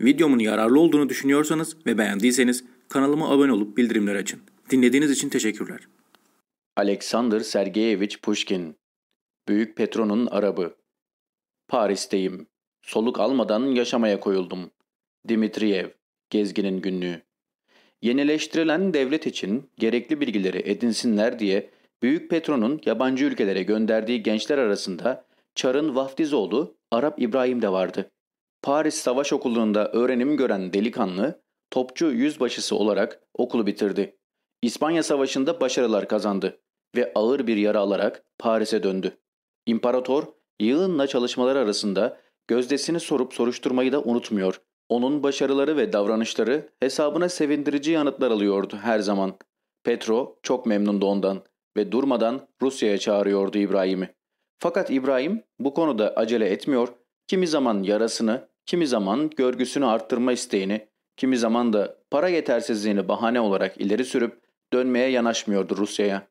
Videomun yararlı olduğunu düşünüyorsanız ve beğendiyseniz kanalıma abone olup bildirimleri açın. Dinlediğiniz için teşekkürler. Alexander Sergeyevich Pushkin Büyük Petro'nun Arabı Paris'teyim. Soluk almadan yaşamaya koyuldum. Dimitriyev Gezginin Günlüğü Yenileştirilen devlet için gerekli bilgileri edinsinler diye Büyük Petro'nun yabancı ülkelere gönderdiği gençler arasında Çar'ın vaftiz oğlu Arap İbrahim de vardı. Paris Savaş Okulu'nda öğrenim gören delikanlı, topçu yüzbaşısı olarak okulu bitirdi. İspanya Savaşı'nda başarılar kazandı ve ağır bir yara alarak Paris'e döndü. İmparator, yığınla çalışmalar arasında gözdesini sorup soruşturmayı da unutmuyor. Onun başarıları ve davranışları hesabına sevindirici yanıtlar alıyordu her zaman. Petro çok memnundu ondan ve durmadan Rusya'ya çağırıyordu İbrahim'i. Fakat İbrahim bu konuda acele etmiyor, kimi zaman yarasını, kimi zaman görgüsünü arttırma isteğini, kimi zaman da para yetersizliğini bahane olarak ileri sürüp dönmeye yanaşmıyordu Rusya'ya.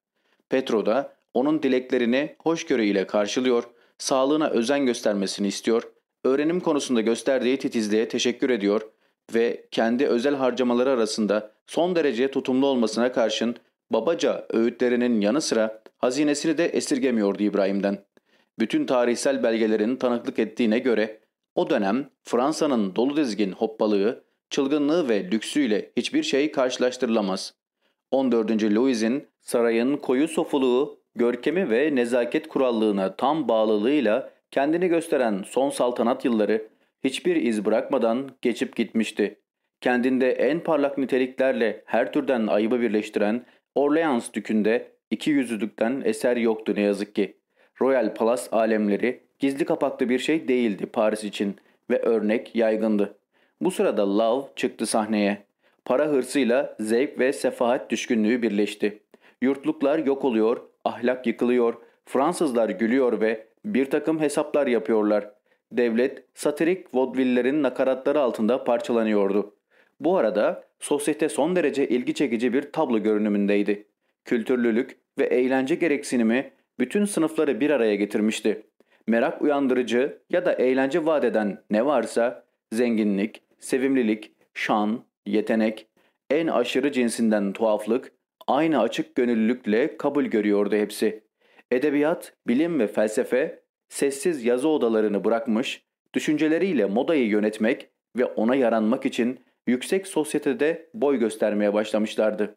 Petro da onun dileklerini hoşgörü ile karşılıyor, sağlığına özen göstermesini istiyor, öğrenim konusunda gösterdiği titizliğe teşekkür ediyor ve kendi özel harcamaları arasında son derece tutumlu olmasına karşın babaca öğütlerinin yanı sıra hazinesini de esirgemiyordu İbrahim'den. Bütün tarihsel belgelerin tanıklık ettiğine göre o dönem Fransa'nın dolu dizgin hoppalığı, çılgınlığı ve lüksüyle hiçbir şey karşılaştırılamaz. 14. Louis'in sarayın koyu sofuluğu, görkemi ve nezaket kurallığına tam bağlılığıyla kendini gösteren son saltanat yılları hiçbir iz bırakmadan geçip gitmişti. Kendinde en parlak niteliklerle her türden ayıbı birleştiren Orleans dükünde iki yüzlülükten eser yoktu ne yazık ki. Royal Palace alemleri gizli kapaklı bir şey değildi Paris için ve örnek yaygındı. Bu sırada Love çıktı sahneye. Para hırsıyla zevk ve sefahat düşkünlüğü birleşti. Yurtluklar yok oluyor, ahlak yıkılıyor, Fransızlar gülüyor ve bir takım hesaplar yapıyorlar. Devlet satirik vodvillerin nakaratları altında parçalanıyordu. Bu arada sosyete son derece ilgi çekici bir tablo görünümündeydi. Kültürlülük ve eğlence gereksinimi bütün sınıfları bir araya getirmişti. Merak uyandırıcı ya da eğlence vaat eden ne varsa zenginlik, sevimlilik, şan, yetenek, en aşırı cinsinden tuhaflık, aynı açık gönüllülükle kabul görüyordu hepsi. Edebiyat, bilim ve felsefe sessiz yazı odalarını bırakmış, düşünceleriyle modayı yönetmek ve ona yaranmak için yüksek sosyetede boy göstermeye başlamışlardı.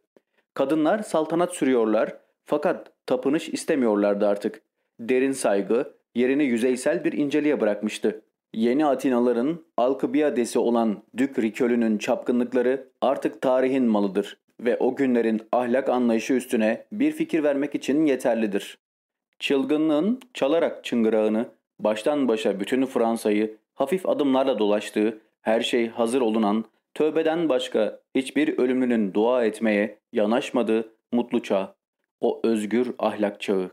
Kadınlar saltanat sürüyorlar fakat tapınış istemiyorlardı artık. Derin saygı yerini yüzeysel bir inceliğe bırakmıştı. Yeni Atinaların Alkıbiyadesi olan Dük Rikölü'nün çapkınlıkları artık tarihin malıdır ve o günlerin ahlak anlayışı üstüne bir fikir vermek için yeterlidir. Çılgınlığın çalarak çıngırağını, baştan başa bütün Fransa'yı hafif adımlarla dolaştığı, her şey hazır olunan, tövbeden başka hiçbir ölümlünün dua etmeye yanaşmadığı mutlu çağ, o özgür ahlak çağı.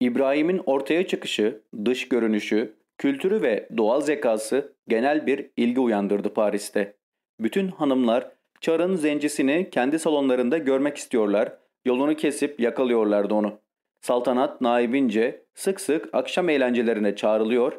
İbrahim'in ortaya çıkışı, dış görünüşü, kültürü ve doğal zekası genel bir ilgi uyandırdı Paris'te. Bütün hanımlar çarın zencisini kendi salonlarında görmek istiyorlar, yolunu kesip yakalıyorlardı onu. Saltanat naibince sık sık akşam eğlencelerine çağrılıyor,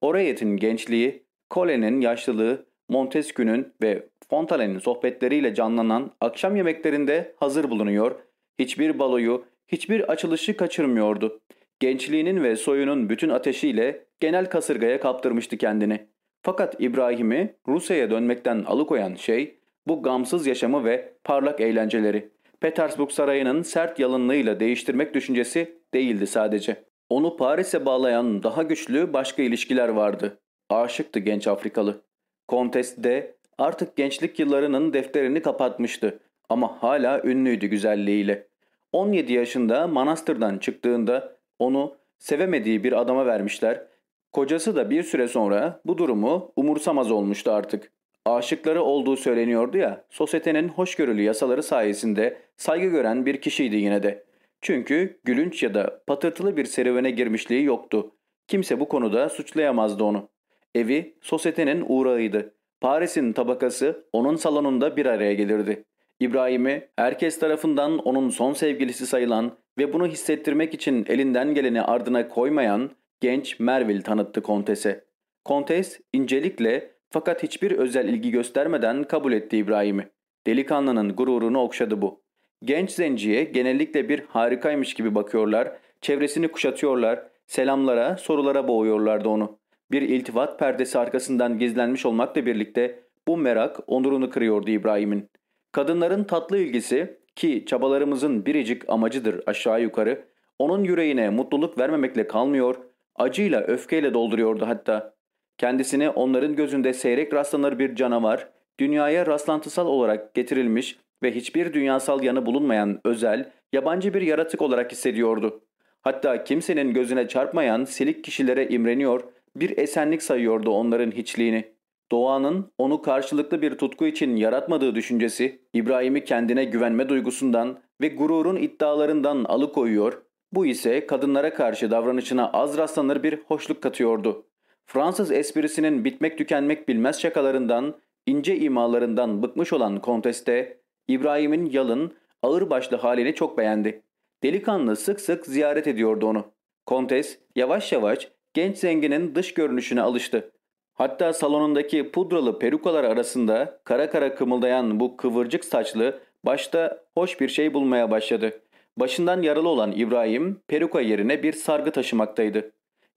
Orayet'in gençliği, Cole'nin yaşlılığı, Montesquieu'nun ve Fontaine'in sohbetleriyle canlanan akşam yemeklerinde hazır bulunuyor, hiçbir baloyu, hiçbir açılışı kaçırmıyordu. Gençliğinin ve soyunun bütün ateşiyle genel kasırgaya kaptırmıştı kendini. Fakat İbrahim'i Rusya'ya dönmekten alıkoyan şey bu gamsız yaşamı ve parlak eğlenceleri. Petersburg Sarayı'nın sert yalınlığıyla değiştirmek düşüncesi değildi sadece. Onu Paris'e bağlayan daha güçlü başka ilişkiler vardı. Aşıktı genç Afrikalı. Kontes de artık gençlik yıllarının defterini kapatmıştı ama hala ünlüydü güzelliğiyle. 17 yaşında manastırdan çıktığında onu sevemediği bir adama vermişler. Kocası da bir süre sonra bu durumu umursamaz olmuştu artık. Aşıkları olduğu söyleniyordu ya, sosyetenin hoşgörülü yasaları sayesinde saygı gören bir kişiydi yine de. Çünkü gülünç ya da patırtılı bir serüvene girmişliği yoktu. Kimse bu konuda suçlayamazdı onu. Evi sosyetenin uğrağıydı. Paris'in tabakası onun salonunda bir araya gelirdi. İbrahim'i herkes tarafından onun son sevgilisi sayılan ve bunu hissettirmek için elinden geleni ardına koymayan genç Merville tanıttı kontese. Kontes incelikle Fakat hiçbir özel ilgi göstermeden kabul etti İbrahim'i. Delikanlının gururunu okşadı bu. Genç zenciye genellikle bir harikaymış gibi bakıyorlar, çevresini kuşatıyorlar, selamlara, sorulara boğuyorlardı onu. Bir iltifat perdesi arkasından gizlenmiş olmakla birlikte bu merak onurunu kırıyordu İbrahim'in. Kadınların tatlı ilgisi ki çabalarımızın biricik amacıdır aşağı yukarı, onun yüreğine mutluluk vermemekle kalmıyor, acıyla öfkeyle dolduruyordu hatta. Kendisini onların gözünde seyrek rastlanır bir canavar, dünyaya rastlantısal olarak getirilmiş ve hiçbir dünyasal yanı bulunmayan özel, yabancı bir yaratık olarak hissediyordu. Hatta kimsenin gözüne çarpmayan silik kişilere imreniyor, bir esenlik sayıyordu onların hiçliğini. Doğanın onu karşılıklı bir tutku için yaratmadığı düşüncesi İbrahim'i kendine güvenme duygusundan ve gururun iddialarından alıkoyuyor, bu ise kadınlara karşı davranışına az rastlanır bir hoşluk katıyordu. Fransız esprisinin bitmek tükenmek bilmez şakalarından, ince imalarından bıkmış olan konteste İbrahim'in yalın, ağırbaşlı halini çok beğendi. Delikanlı sık sık ziyaret ediyordu onu. Kontes yavaş yavaş genç zenginin dış görünüşüne alıştı. Hatta salonundaki pudralı perukalar arasında kara kara kımıldayan bu kıvırcık saçlı başta hoş bir şey bulmaya başladı. Başından yaralı olan İbrahim peruka yerine bir sargı taşımaktaydı.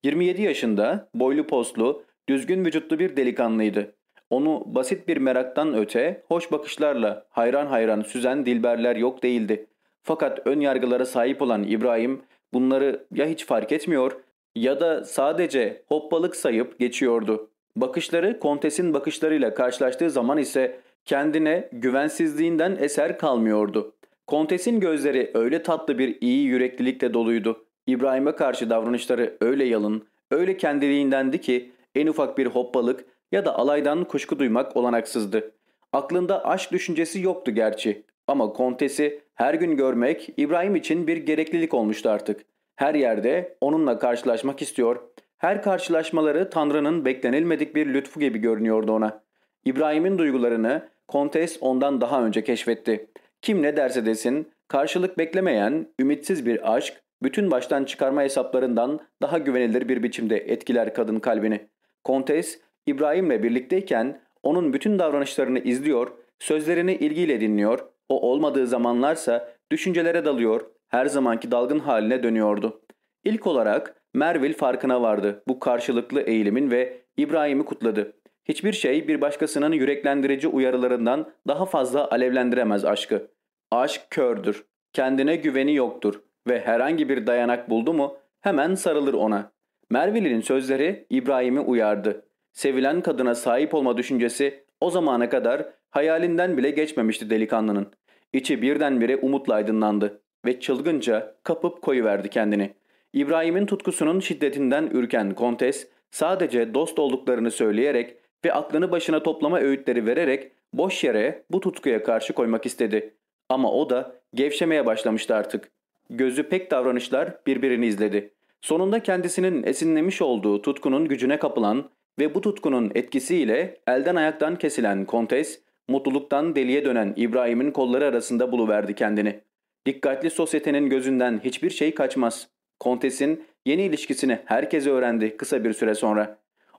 27 yaşında, boylu postlu, düzgün vücutlu bir delikanlıydı. Onu basit bir meraktan öte hoş bakışlarla hayran hayran süzen dilberler yok değildi. Fakat ön yargılara sahip olan İbrahim bunları ya hiç fark etmiyor ya da sadece hoppalık sayıp geçiyordu. Bakışları kontesin bakışlarıyla karşılaştığı zaman ise kendine güvensizliğinden eser kalmıyordu. Kontesin gözleri öyle tatlı bir iyi yüreklilikle doluydu. İbrahim'e karşı davranışları öyle yalın, öyle kendiliğindendi ki en ufak bir hoppalık ya da alaydan kuşku duymak olanaksızdı. Aklında aşk düşüncesi yoktu gerçi ama kontesi her gün görmek İbrahim için bir gereklilik olmuştu artık. Her yerde onunla karşılaşmak istiyor, her karşılaşmaları Tanrı'nın beklenilmedik bir lütfu gibi görünüyordu ona. İbrahim'in duygularını kontes ondan daha önce keşfetti. Kim ne derse desin, karşılık beklemeyen, ümitsiz bir aşk, bütün baştan çıkarma hesaplarından daha güvenilir bir biçimde etkiler kadın kalbini. Kontes, İbrahim'le birlikteyken onun bütün davranışlarını izliyor, sözlerini ilgiyle dinliyor, o olmadığı zamanlarsa düşüncelere dalıyor, her zamanki dalgın haline dönüyordu. İlk olarak Merville farkına vardı bu karşılıklı eğilimin ve İbrahim'i kutladı. Hiçbir şey bir başkasının yüreklendirici uyarılarından daha fazla alevlendiremez aşkı. Aşk kördür, kendine güveni yoktur ve herhangi bir dayanak buldu mu hemen sarılır ona. Merville'in sözleri İbrahim'i uyardı. Sevilen kadına sahip olma düşüncesi o zamana kadar hayalinden bile geçmemişti delikanlının. İçi birdenbire umutla aydınlandı ve çılgınca kapıp koyuverdi kendini. İbrahim'in tutkusunun şiddetinden ürken kontes sadece dost olduklarını söyleyerek ve aklını başına toplama öğütleri vererek boş yere bu tutkuya karşı koymak istedi. Ama o da gevşemeye başlamıştı artık. Gözü pek davranışlar birbirini izledi. Sonunda kendisinin esinlemiş olduğu tutkunun gücüne kapılan ve bu tutkunun etkisiyle elden ayaktan kesilen kontes, mutluluktan deliye dönen İbrahim'in kolları arasında buluverdi kendini. Dikkatli sosyetenin gözünden hiçbir şey kaçmaz. Kontesin yeni ilişkisini herkese öğrendi kısa bir süre sonra.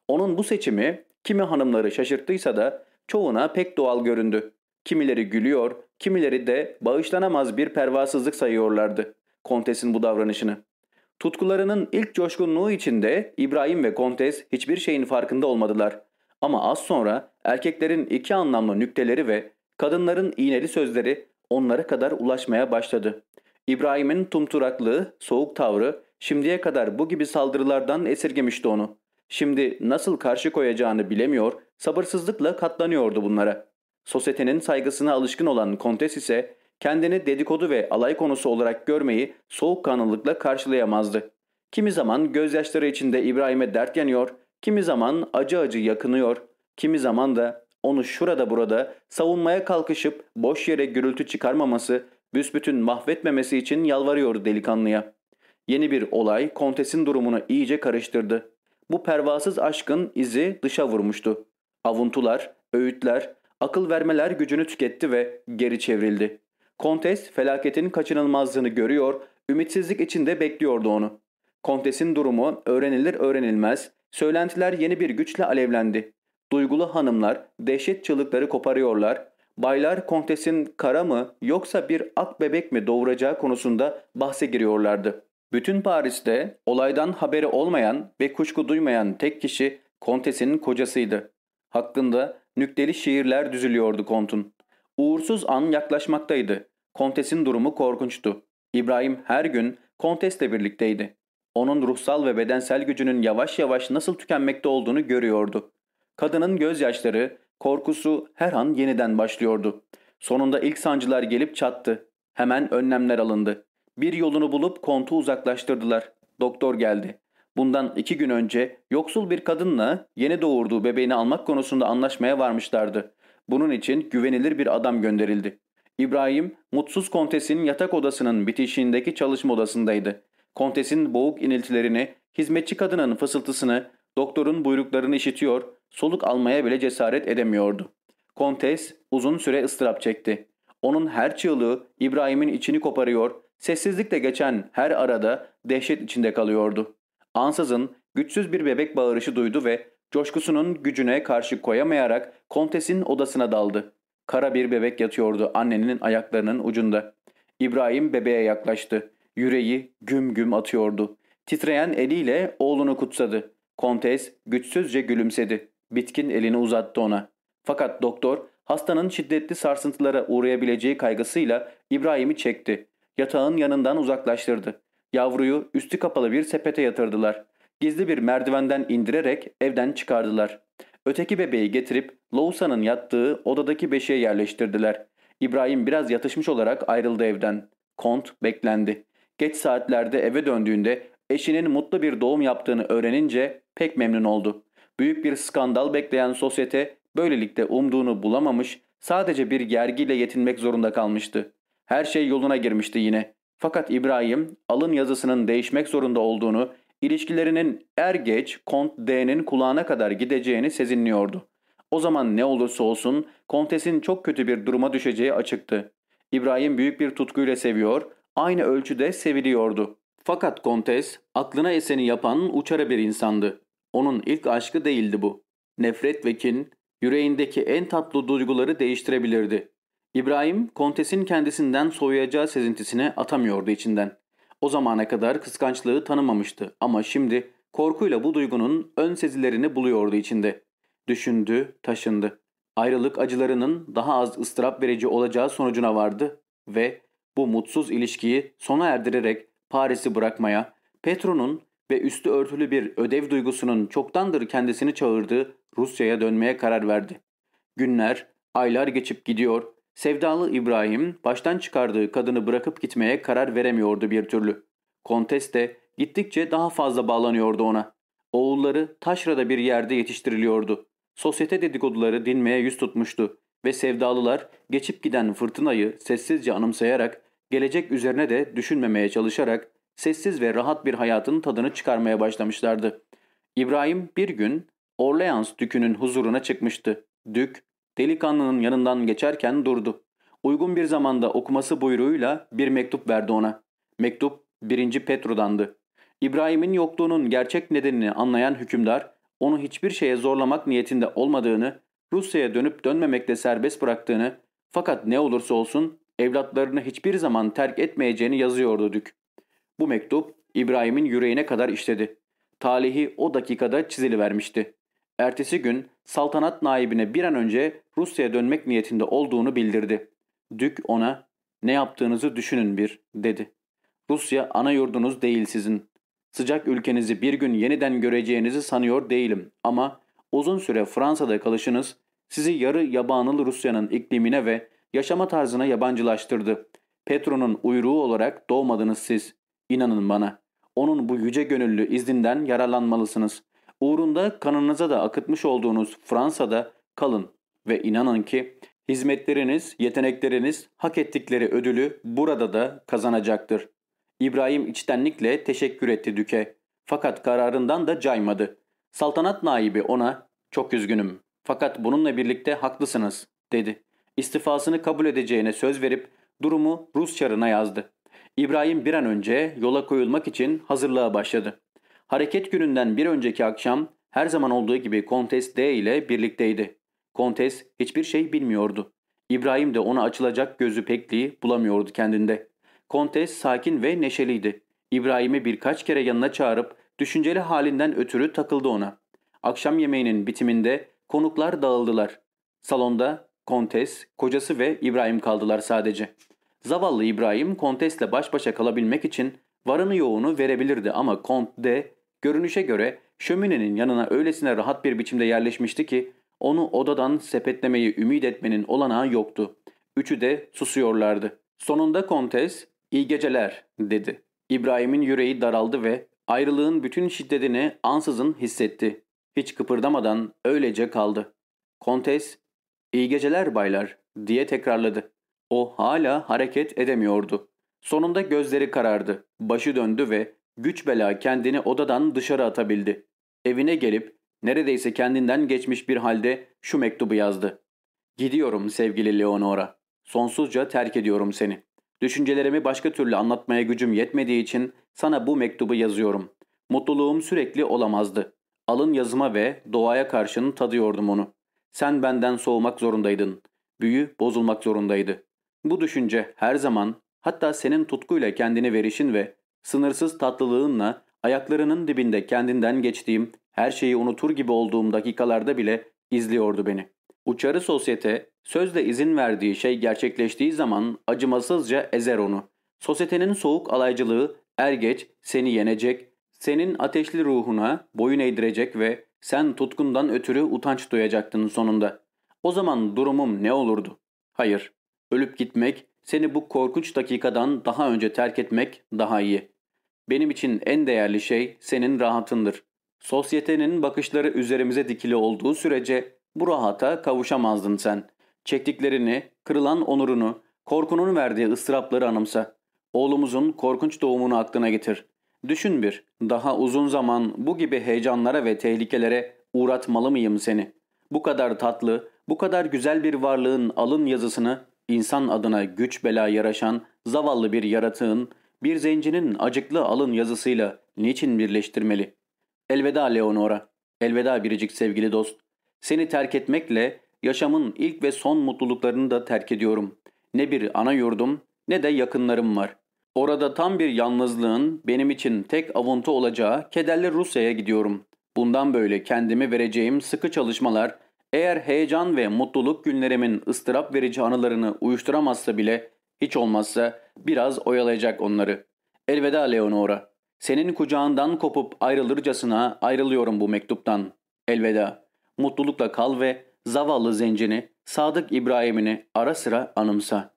Onun bu seçimi kimi hanımları şaşırttıysa da çoğuna pek doğal göründü. Kimileri gülüyor, kimileri de bağışlanamaz bir pervasızlık sayıyorlardı Kontes'in bu davranışını. Tutkularının ilk coşkunluğu içinde İbrahim ve Kontes hiçbir şeyin farkında olmadılar. Ama az sonra erkeklerin iki anlamlı nükteleri ve kadınların iğneli sözleri onlara kadar ulaşmaya başladı. İbrahim'in tumturaklığı, soğuk tavrı şimdiye kadar bu gibi saldırılardan esirgemişti onu. Şimdi nasıl karşı koyacağını bilemiyor, sabırsızlıkla katlanıyordu bunlara. Sosyetenin saygısına alışkın olan kontes ise kendini dedikodu ve alay konusu olarak görmeyi soğukkanlılıkla karşılayamazdı. Kimi zaman gözyaşları içinde İbrahim'e dert yanıyor, kimi zaman acı acı yakınıyor, kimi zaman da onu şurada burada savunmaya kalkışıp boş yere gürültü çıkarmaması, büsbütün mahvetmemesi için yalvarıyordu delikanlıya. Yeni bir olay kontesin durumunu iyice karıştırdı. Bu pervasız aşkın izi dışa vurmuştu. Avuntular, öğütler, akıl vermeler gücünü tüketti ve geri çevrildi. Kontes felaketin kaçınılmazlığını görüyor, ümitsizlik içinde bekliyordu onu. Kontes'in durumu öğrenilir öğrenilmez, söylentiler yeni bir güçle alevlendi. Duygulu hanımlar dehşet çığlıkları koparıyorlar. Baylar kontesin kara mı yoksa bir ak bebek mi doğuracağı konusunda bahse giriyorlardı. Bütün Paris'te olaydan haberi olmayan ve kuşku duymayan tek kişi kontesin kocasıydı. Hakkında nükteli şiirler düzülüyordu kontun. Uğursuz an yaklaşmaktaydı. Kontesin durumu korkunçtu. İbrahim her gün kontesle birlikteydi. Onun ruhsal ve bedensel gücünün yavaş yavaş nasıl tükenmekte olduğunu görüyordu. Kadının gözyaşları, korkusu her an yeniden başlıyordu. Sonunda ilk sancılar gelip çattı. Hemen önlemler alındı. Bir yolunu bulup kontu uzaklaştırdılar. Doktor geldi. Bundan iki gün önce yoksul bir kadınla yeni doğurduğu bebeğini almak konusunda anlaşmaya varmışlardı. Bunun için güvenilir bir adam gönderildi. İbrahim, mutsuz kontesin yatak odasının bitişiğindeki çalışma odasındaydı. Kontesin boğuk iniltilerini, hizmetçi kadının fısıltısını, doktorun buyruklarını işitiyor, soluk almaya bile cesaret edemiyordu. Kontes uzun süre ıstırap çekti. Onun her çığlığı İbrahim'in içini koparıyor, sessizlikle geçen her arada dehşet içinde kalıyordu. Ansızın güçsüz bir bebek bağırışı duydu ve coşkusunun gücüne karşı koyamayarak kontesin odasına daldı. Kara bir bebek yatıyordu annenin ayaklarının ucunda. İbrahim bebeğe yaklaştı. Yüreği güm güm atıyordu. Titreyen eliyle oğlunu kutsadı. Kontes güçsüzce gülümsedi. Bitkin elini uzattı ona. Fakat doktor hastanın şiddetli sarsıntılara uğrayabileceği kaygısıyla İbrahim'i çekti. Yatağın yanından uzaklaştırdı. Yavruyu üstü kapalı bir sepete yatırdılar. Gizli bir merdivenden indirerek evden çıkardılar. Öteki bebeği getirip Lousa'nın yattığı odadaki beşiğe yerleştirdiler. İbrahim biraz yatışmış olarak ayrıldı evden. Kont beklendi. Geç saatlerde eve döndüğünde eşinin mutlu bir doğum yaptığını öğrenince pek memnun oldu. Büyük bir skandal bekleyen sosyete böylelikle umduğunu bulamamış, sadece bir gergiyle yetinmek zorunda kalmıştı. Her şey yoluna girmişti yine. Fakat İbrahim alın yazısının değişmek zorunda olduğunu, ilişkilerinin er geç Kont D'nin kulağına kadar gideceğini sezinliyordu. O zaman ne olursa olsun Kontes'in çok kötü bir duruma düşeceği açıktı. İbrahim büyük bir tutkuyla seviyor, aynı ölçüde seviliyordu. Fakat Kontes aklına eseni yapan uçara bir insandı. Onun ilk aşkı değildi bu. Nefret ve kin yüreğindeki en tatlı duyguları değiştirebilirdi. İbrahim, kontesin kendisinden soğuyacağı sezintisini atamıyordu içinden. O zamana kadar kıskançlığı tanımamıştı ama şimdi korkuyla bu duygunun ön sezilerini buluyordu içinde. Düşündü, taşındı. Ayrılık acılarının daha az ıstırap verici olacağı sonucuna vardı ve bu mutsuz ilişkiyi sona erdirerek Paris'i bırakmaya, Petro'nun ve üstü örtülü bir ödev duygusunun çoktandır kendisini çağırdığı Rusya'ya dönmeye karar verdi. Günler, aylar geçip gidiyor, sevdalı İbrahim baştan çıkardığı kadını bırakıp gitmeye karar veremiyordu bir türlü. Kontes de gittikçe daha fazla bağlanıyordu ona. Oğulları taşrada bir yerde yetiştiriliyordu. Sosyete dedikoduları dinmeye yüz tutmuştu ve sevdalılar geçip giden fırtınayı sessizce anımsayarak, gelecek üzerine de düşünmemeye çalışarak sessiz ve rahat bir hayatın tadını çıkarmaya başlamışlardı. İbrahim bir gün Orleans dükünün huzuruna çıkmıştı. Dük, delikanlının yanından geçerken durdu. Uygun bir zamanda okuması buyruğuyla bir mektup verdi ona. Mektup birinci Petro'dandı. İbrahim'in yokluğunun gerçek nedenini anlayan hükümdar, onu hiçbir şeye zorlamak niyetinde olmadığını, Rusya'ya dönüp dönmemekte serbest bıraktığını, fakat ne olursa olsun evlatlarını hiçbir zaman terk etmeyeceğini yazıyordu Dük. Bu mektup İbrahim'in yüreğine kadar işledi. Talihi o dakikada çizili vermişti. Ertesi gün saltanat naibine bir an önce Rusya'ya dönmek niyetinde olduğunu bildirdi. Dük ona ne yaptığınızı düşünün bir dedi. Rusya ana yurdunuz değil sizin. Sıcak ülkenizi bir gün yeniden göreceğinizi sanıyor değilim ama uzun süre Fransa'da kalışınız sizi yarı yabanıl Rusya'nın iklimine ve yaşama tarzına yabancılaştırdı. Petro'nun uyruğu olarak doğmadınız siz. İnanın bana. Onun bu yüce gönüllü izninden yararlanmalısınız. Uğrunda kanınıza da akıtmış olduğunuz Fransa'da kalın ve inanın ki hizmetleriniz, yetenekleriniz hak ettikleri ödülü burada da kazanacaktır. İbrahim içtenlikle teşekkür etti Düke. Fakat kararından da caymadı. Saltanat naibi ona çok üzgünüm fakat bununla birlikte haklısınız dedi. İstifasını kabul edeceğine söz verip durumu Rus çarına yazdı. İbrahim bir an önce yola koyulmak için hazırlığa başladı. Hareket gününden bir önceki akşam her zaman olduğu gibi Kontes D ile birlikteydi. Kontes hiçbir şey bilmiyordu. İbrahim de ona açılacak gözü pekliği bulamıyordu kendinde. Kontes sakin ve neşeliydi. İbrahim'i birkaç kere yanına çağırıp düşünceli halinden ötürü takıldı ona. Akşam yemeğinin bitiminde konuklar dağıldılar. Salonda Kontes, kocası ve İbrahim kaldılar sadece. Zavallı İbrahim Kontes'le baş başa kalabilmek için varını yoğunu verebilirdi ama Kont de görünüşe göre şöminenin yanına öylesine rahat bir biçimde yerleşmişti ki onu odadan sepetlemeyi ümit etmenin olanağı yoktu. Üçü de susuyorlardı. Sonunda Kontes, iyi geceler dedi. İbrahim'in yüreği daraldı ve ayrılığın bütün şiddetini ansızın hissetti. Hiç kıpırdamadan öylece kaldı. Kontes, iyi geceler baylar diye tekrarladı. O hala hareket edemiyordu. Sonunda gözleri karardı, başı döndü ve güç bela kendini odadan dışarı atabildi. Evine gelip neredeyse kendinden geçmiş bir halde şu mektubu yazdı. Gidiyorum sevgili Leonora. Sonsuzca terk ediyorum seni. Düşüncelerimi başka türlü anlatmaya gücüm yetmediği için sana bu mektubu yazıyorum. Mutluluğum sürekli olamazdı. Alın yazıma ve doğaya karşın tadıyordum onu. Sen benden soğumak zorundaydın. Büyü bozulmak zorundaydı. Bu düşünce her zaman hatta senin tutkuyla kendini verişin ve sınırsız tatlılığınla ayaklarının dibinde kendinden geçtiğim her şeyi unutur gibi olduğum dakikalarda bile izliyordu beni. Uçarı sosyete sözle izin verdiği şey gerçekleştiği zaman acımasızca ezer onu. Sosyetenin soğuk alaycılığı er geç seni yenecek, senin ateşli ruhuna boyun eğdirecek ve sen tutkundan ötürü utanç duyacaktın sonunda. O zaman durumum ne olurdu? Hayır, ölüp gitmek, seni bu korkunç dakikadan daha önce terk etmek daha iyi. Benim için en değerli şey senin rahatındır. Sosyetenin bakışları üzerimize dikili olduğu sürece bu rahata kavuşamazdın sen. Çektiklerini, kırılan onurunu, korkunun verdiği ıstırapları anımsa. Oğlumuzun korkunç doğumunu aklına getir. Düşün bir, daha uzun zaman bu gibi heyecanlara ve tehlikelere uğratmalı mıyım seni? Bu kadar tatlı, bu kadar güzel bir varlığın alın yazısını insan adına güç bela yaraşan zavallı bir yaratığın, bir zencinin acıklı alın yazısıyla niçin birleştirmeli? Elveda Leonora, elveda biricik sevgili dost. Seni terk etmekle yaşamın ilk ve son mutluluklarını da terk ediyorum. Ne bir ana yurdum ne de yakınlarım var. Orada tam bir yalnızlığın benim için tek avuntu olacağı kederli Rusya'ya gidiyorum. Bundan böyle kendimi vereceğim sıkı çalışmalar eğer heyecan ve mutluluk günlerimin ıstırap verici anılarını uyuşturamazsa bile hiç olmazsa biraz oyalayacak onları. Elveda Leonora. Senin kucağından kopup ayrılırcasına ayrılıyorum bu mektuptan. Elveda. Mutlulukla kal ve zavallı zencini, Sadık İbrahim'ini ara sıra anımsa.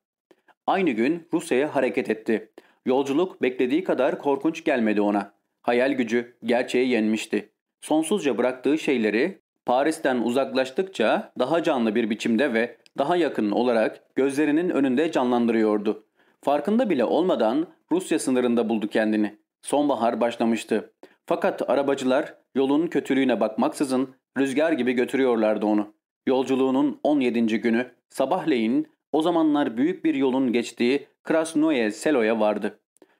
Aynı gün Rusya'ya hareket etti. Yolculuk beklediği kadar korkunç gelmedi ona. Hayal gücü gerçeği yenmişti. Sonsuzca bıraktığı şeyleri Paris'ten uzaklaştıkça daha canlı bir biçimde ve daha yakın olarak gözlerinin önünde canlandırıyordu. Farkında bile olmadan Rusya sınırında buldu kendini. Sonbahar başlamıştı. Fakat arabacılar yolun kötülüğüne bakmaksızın rüzgar gibi götürüyorlardı onu. Yolculuğunun 17. günü sabahleyin o zamanlar büyük bir yolun geçtiği Krasnoye Selo'ya vardı.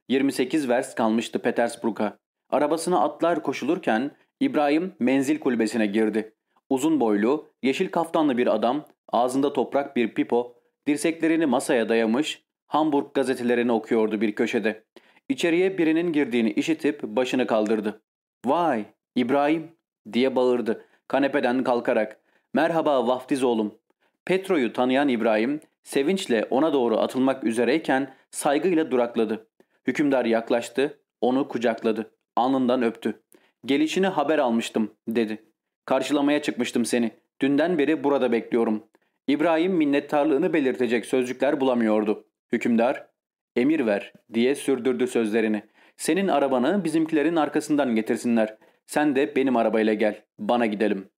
28 vers kalmıştı Petersburg'a. Arabasına atlar koşulurken İbrahim menzil kulübesine girdi. Uzun boylu, yeşil kaftanlı bir adam, ağzında toprak bir pipo, dirseklerini masaya dayamış, Hamburg gazetelerini okuyordu bir köşede. İçeriye birinin girdiğini işitip başını kaldırdı. ''Vay, İbrahim!'' diye bağırdı kanepeden kalkarak. ''Merhaba vaftiz oğlum.'' Petro'yu tanıyan İbrahim, sevinçle ona doğru atılmak üzereyken saygıyla durakladı. Hükümdar yaklaştı, onu kucakladı. Alnından öptü. Gelişini haber almıştım dedi. Karşılamaya çıkmıştım seni. Dünden beri burada bekliyorum. İbrahim minnettarlığını belirtecek sözcükler bulamıyordu. Hükümdar, emir ver diye sürdürdü sözlerini. Senin arabanı bizimkilerin arkasından getirsinler. Sen de benim arabayla gel. Bana gidelim.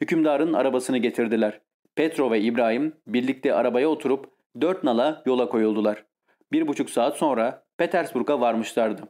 Hükümdarın arabasını getirdiler. Petro ve İbrahim birlikte arabaya oturup dört nala yola koyuldular. Bir buçuk saat sonra Petersburg'a varmışlardı.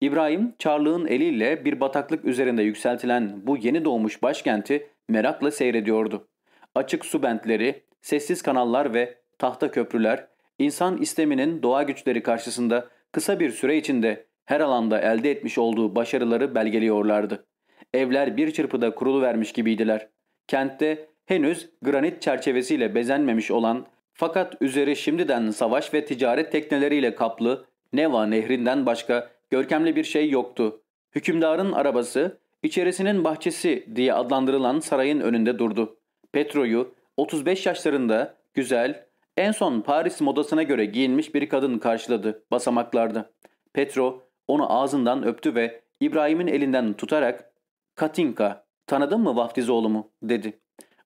İbrahim, Çarlığın eliyle bir bataklık üzerinde yükseltilen bu yeni doğmuş başkenti merakla seyrediyordu. Açık su bentleri, sessiz kanallar ve tahta köprüler, insan isteminin doğa güçleri karşısında kısa bir süre içinde her alanda elde etmiş olduğu başarıları belgeliyorlardı. Evler bir çırpıda kuruluvermiş gibiydiler. Kentte henüz granit çerçevesiyle bezenmemiş olan fakat üzeri şimdiden savaş ve ticaret tekneleriyle kaplı Neva nehrinden başka görkemli bir şey yoktu. Hükümdarın arabası içerisinin bahçesi diye adlandırılan sarayın önünde durdu. Petro'yu 35 yaşlarında güzel, en son Paris modasına göre giyinmiş bir kadın karşıladı basamaklarda. Petro onu ağzından öptü ve İbrahim'in elinden tutarak ''Katinka, tanıdın mı vaftiz oğlumu?'' dedi.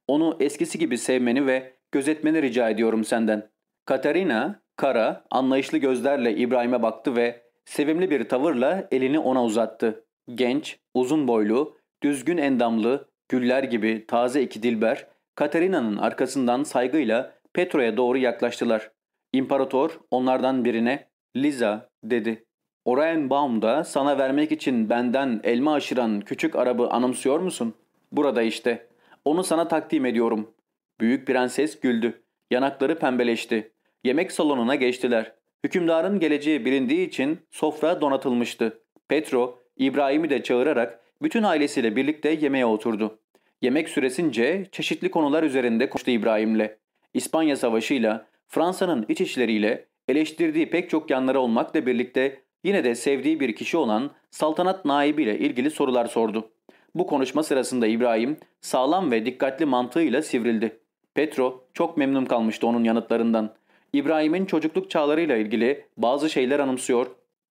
''Onu eskisi gibi sevmeni ve gözetmeni rica ediyorum senden.'' Katerina, kara, anlayışlı gözlerle İbrahim'e baktı ve sevimli bir tavırla elini ona uzattı. Genç, uzun boylu, düzgün endamlı, güller gibi taze iki dilber, Katerina'nın arkasından saygıyla Petro'ya doğru yaklaştılar. İmparator onlardan birine ''Liza'' dedi. Oranienbaum'da sana vermek için benden elma aşıran küçük arabı anımsıyor musun? Burada işte. Onu sana takdim ediyorum. Büyük prenses güldü. Yanakları pembeleşti. Yemek salonuna geçtiler. Hükümdarın geleceği bilindiği için sofra donatılmıştı. Petro, İbrahim'i de çağırarak bütün ailesiyle birlikte yemeğe oturdu. Yemek süresince çeşitli konular üzerinde konuştu İbrahim'le. İspanya Savaşı'yla, Fransa'nın iç işleriyle eleştirdiği pek çok yanları olmakla birlikte yine de sevdiği bir kişi olan saltanat naibiyle ilgili sorular sordu. Bu konuşma sırasında İbrahim sağlam ve dikkatli mantığıyla sivrildi. Petro çok memnun kalmıştı onun yanıtlarından. İbrahim'in çocukluk çağlarıyla ilgili bazı şeyler anımsıyor.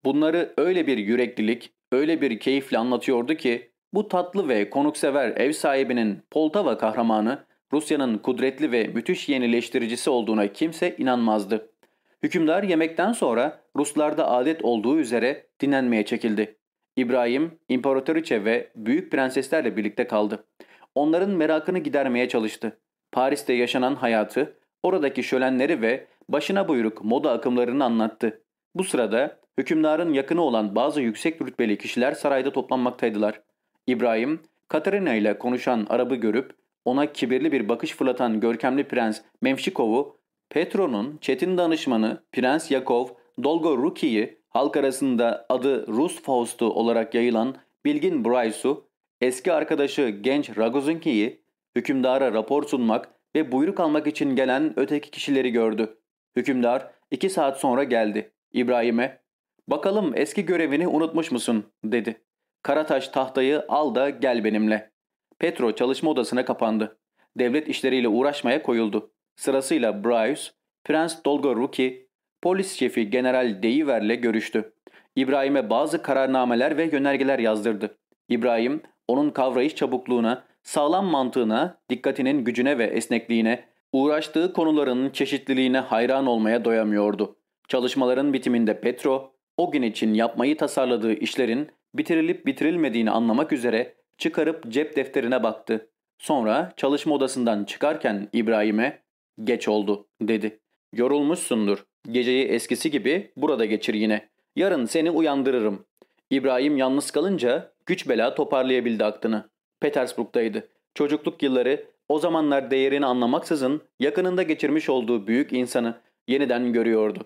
Bunları öyle bir yüreklilik, öyle bir keyifle anlatıyordu ki bu tatlı ve konuksever ev sahibinin Poltava kahramanı Rusya'nın kudretli ve müthiş yenileştiricisi olduğuna kimse inanmazdı. Hükümdar yemekten sonra Ruslarda adet olduğu üzere dinlenmeye çekildi. İbrahim, imparatoriçe ve büyük prenseslerle birlikte kaldı. Onların merakını gidermeye çalıştı. Paris'te yaşanan hayatı, oradaki şölenleri ve başına buyruk moda akımlarını anlattı. Bu sırada hükümdarın yakını olan bazı yüksek rütbeli kişiler sarayda toplanmaktaydılar. İbrahim, Katerina ile konuşan Arap'ı görüp ona kibirli bir bakış fırlatan görkemli prens Memşikov'u, Petro'nun çetin danışmanı Prens Yakov Dolgoruki'yi halk arasında adı Rus Faust'u olarak yayılan bilgin Bryce'u, eski arkadaşı genç Ragozinki'yi hükümdara rapor sunmak ve buyruk almak için gelen öteki kişileri gördü. Hükümdar iki saat sonra geldi. İbrahim'e ''Bakalım eski görevini unutmuş musun?'' dedi. ''Karataş tahtayı al da gel benimle.'' Petro çalışma odasına kapandı. Devlet işleriyle uğraşmaya koyuldu. Sırasıyla Bryce, Prens Dolgoruki, polis şefi General Deyiver'le görüştü. İbrahim'e bazı kararnameler ve yönergeler yazdırdı. İbrahim, onun kavrayış çabukluğuna, sağlam mantığına, dikkatinin gücüne ve esnekliğine, uğraştığı konuların çeşitliliğine hayran olmaya doyamıyordu. Çalışmaların bitiminde Petro, o gün için yapmayı tasarladığı işlerin bitirilip bitirilmediğini anlamak üzere çıkarıp cep defterine baktı. Sonra çalışma odasından çıkarken İbrahim'e ''Geç oldu'' dedi. ''Yorulmuşsundur. Geceyi eskisi gibi burada geçir yine. Yarın seni uyandırırım.'' İbrahim yalnız kalınca güç bela toparlayabildi aklını. Petersburg'daydı. Çocukluk yılları o zamanlar değerini anlamaksızın yakınında geçirmiş olduğu büyük insanı yeniden görüyordu.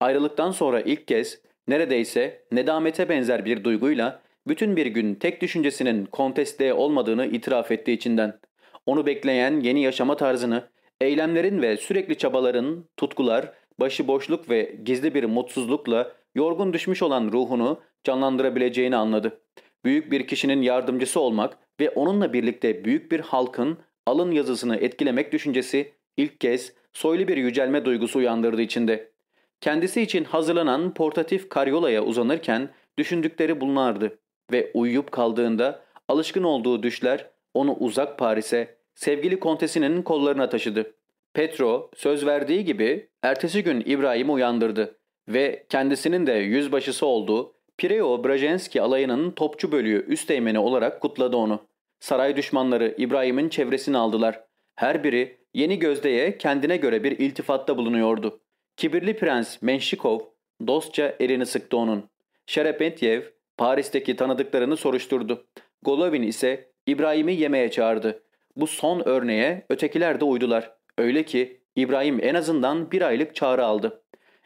Ayrılıktan sonra ilk kez neredeyse nedamete benzer bir duyguyla bütün bir gün tek düşüncesinin konteste olmadığını itiraf etti içinden. Onu bekleyen yeni yaşama tarzını, eylemlerin ve sürekli çabaların, tutkular, başıboşluk ve gizli bir mutsuzlukla yorgun düşmüş olan ruhunu canlandırabileceğini anladı. Büyük bir kişinin yardımcısı olmak ve onunla birlikte büyük bir halkın alın yazısını etkilemek düşüncesi ilk kez soylu bir yücelme duygusu uyandırdı içinde. Kendisi için hazırlanan portatif karyolaya uzanırken düşündükleri bunlardı ve uyuyup kaldığında alışkın olduğu düşler onu uzak Paris'e sevgili kontesinin kollarına taşıdı. Petro söz verdiği gibi ertesi gün İbrahim'i uyandırdı ve kendisinin de yüzbaşısı olduğu Pireo Brajenski alayının topçu bölüğü üsteğmeni olarak kutladı onu. Saray düşmanları İbrahim'in çevresini aldılar. Her biri yeni gözdeye kendine göre bir iltifatta bulunuyordu. Kibirli prens Menşikov dostça elini sıktı onun. Şerepetyev Paris'teki tanıdıklarını soruşturdu. Golovin ise İbrahim'i yemeğe çağırdı. Bu son örneğe ötekiler de uydular. Öyle ki İbrahim en azından bir aylık çağrı aldı.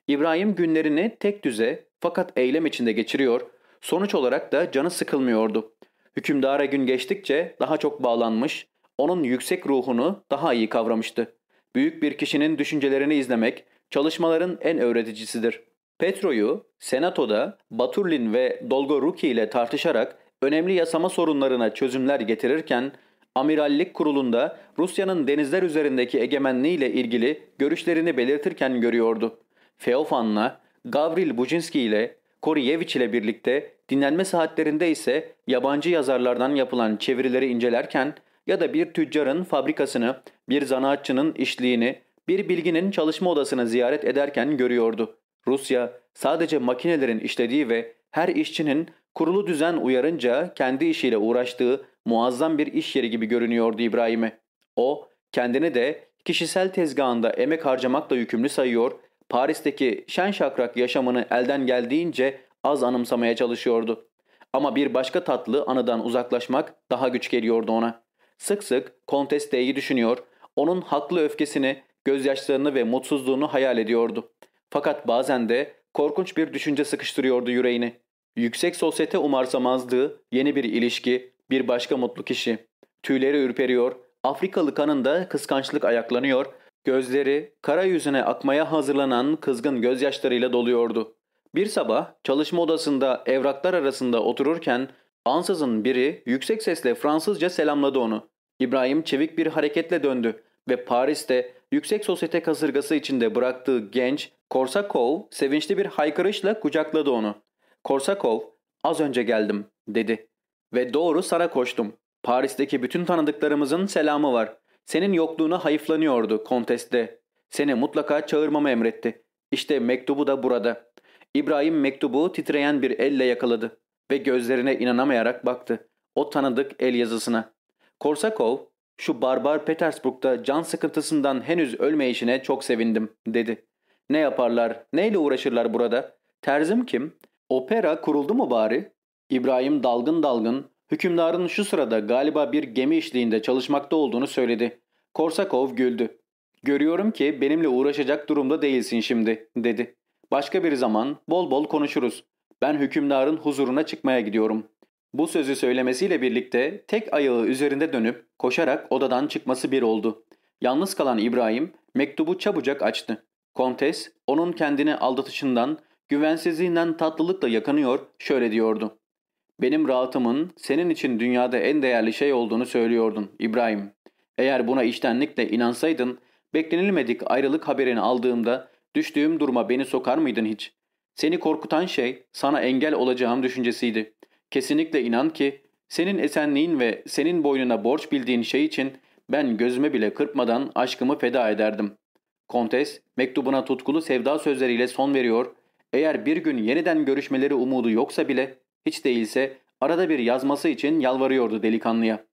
İbrahim günlerini tek düze fakat eylem içinde geçiriyor, sonuç olarak da canı sıkılmıyordu. Hükümdara gün geçtikçe daha çok bağlanmış, onun yüksek ruhunu daha iyi kavramıştı. Büyük bir kişinin düşüncelerini izlemek çalışmaların en öğreticisidir. Petro'yu senatoda Baturlin ve Dolgoruki ile tartışarak önemli yasama sorunlarına çözümler getirirken Amirallik Kurulu'nda Rusya'nın denizler üzerindeki egemenliği ile ilgili görüşlerini belirtirken görüyordu. Feofan'la, Gavril Bujinski ile Koriyevich ile birlikte dinlenme saatlerinde ise yabancı yazarlardan yapılan çevirileri incelerken ya da bir tüccarın fabrikasını, bir zanaatçının işliğini, bir bilginin çalışma odasını ziyaret ederken görüyordu. Rusya sadece makinelerin işlediği ve her işçinin kurulu düzen uyarınca kendi işiyle uğraştığı muazzam bir iş yeri gibi görünüyordu İbrahim'e. O kendini de kişisel tezgahında emek harcamakla yükümlü sayıyor, Paris'teki şen şakrak yaşamını elden geldiğince az anımsamaya çalışıyordu. Ama bir başka tatlı anıdan uzaklaşmak daha güç geliyordu ona. Sık sık Konteste'yi düşünüyor, onun haklı öfkesini, gözyaşlarını ve mutsuzluğunu hayal ediyordu. Fakat bazen de korkunç bir düşünce sıkıştırıyordu yüreğini. Yüksek sosyete umarsamazlığı, yeni bir ilişki, bir başka mutlu kişi. Tüyleri ürperiyor, Afrikalı kanında kıskançlık ayaklanıyor, gözleri kara yüzüne akmaya hazırlanan kızgın gözyaşlarıyla doluyordu. Bir sabah çalışma odasında evraklar arasında otururken ansızın biri yüksek sesle Fransızca selamladı onu. İbrahim çevik bir hareketle döndü ve Paris'te yüksek sosyete kasırgası içinde bıraktığı genç Korsakov sevinçli bir haykırışla kucakladı onu. Korsakov, az önce geldim dedi. Ve doğru sana koştum. Paris'teki bütün tanıdıklarımızın selamı var. Senin yokluğuna hayıflanıyordu konteste. Seni mutlaka çağırmamı emretti. İşte mektubu da burada. İbrahim mektubu titreyen bir elle yakaladı ve gözlerine inanamayarak baktı. O tanıdık el yazısına. Korsakov, şu barbar Petersburg'da can sıkıntısından henüz ölmeyişine çok sevindim dedi. Ne yaparlar, neyle uğraşırlar burada? Terzim kim? Opera kuruldu mu bari? İbrahim dalgın dalgın, hükümdarın şu sırada galiba bir gemi işliğinde çalışmakta olduğunu söyledi. Korsakov güldü. Görüyorum ki benimle uğraşacak durumda değilsin şimdi, dedi. Başka bir zaman bol bol konuşuruz. Ben hükümdarın huzuruna çıkmaya gidiyorum. Bu sözü söylemesiyle birlikte tek ayağı üzerinde dönüp koşarak odadan çıkması bir oldu. Yalnız kalan İbrahim mektubu çabucak açtı. Kontes onun kendini aldatışından, güvensizliğinden tatlılıkla yakınıyor, şöyle diyordu. Benim rahatımın senin için dünyada en değerli şey olduğunu söylüyordun İbrahim. Eğer buna içtenlikle inansaydın, beklenilmedik ayrılık haberini aldığımda düştüğüm duruma beni sokar mıydın hiç? Seni korkutan şey sana engel olacağım düşüncesiydi. Kesinlikle inan ki senin esenliğin ve senin boynuna borç bildiğin şey için ben gözüme bile kırpmadan aşkımı feda ederdim. Kontes mektubuna tutkulu sevda sözleriyle son veriyor, eğer bir gün yeniden görüşmeleri umudu yoksa bile hiç değilse arada bir yazması için yalvarıyordu delikanlıya.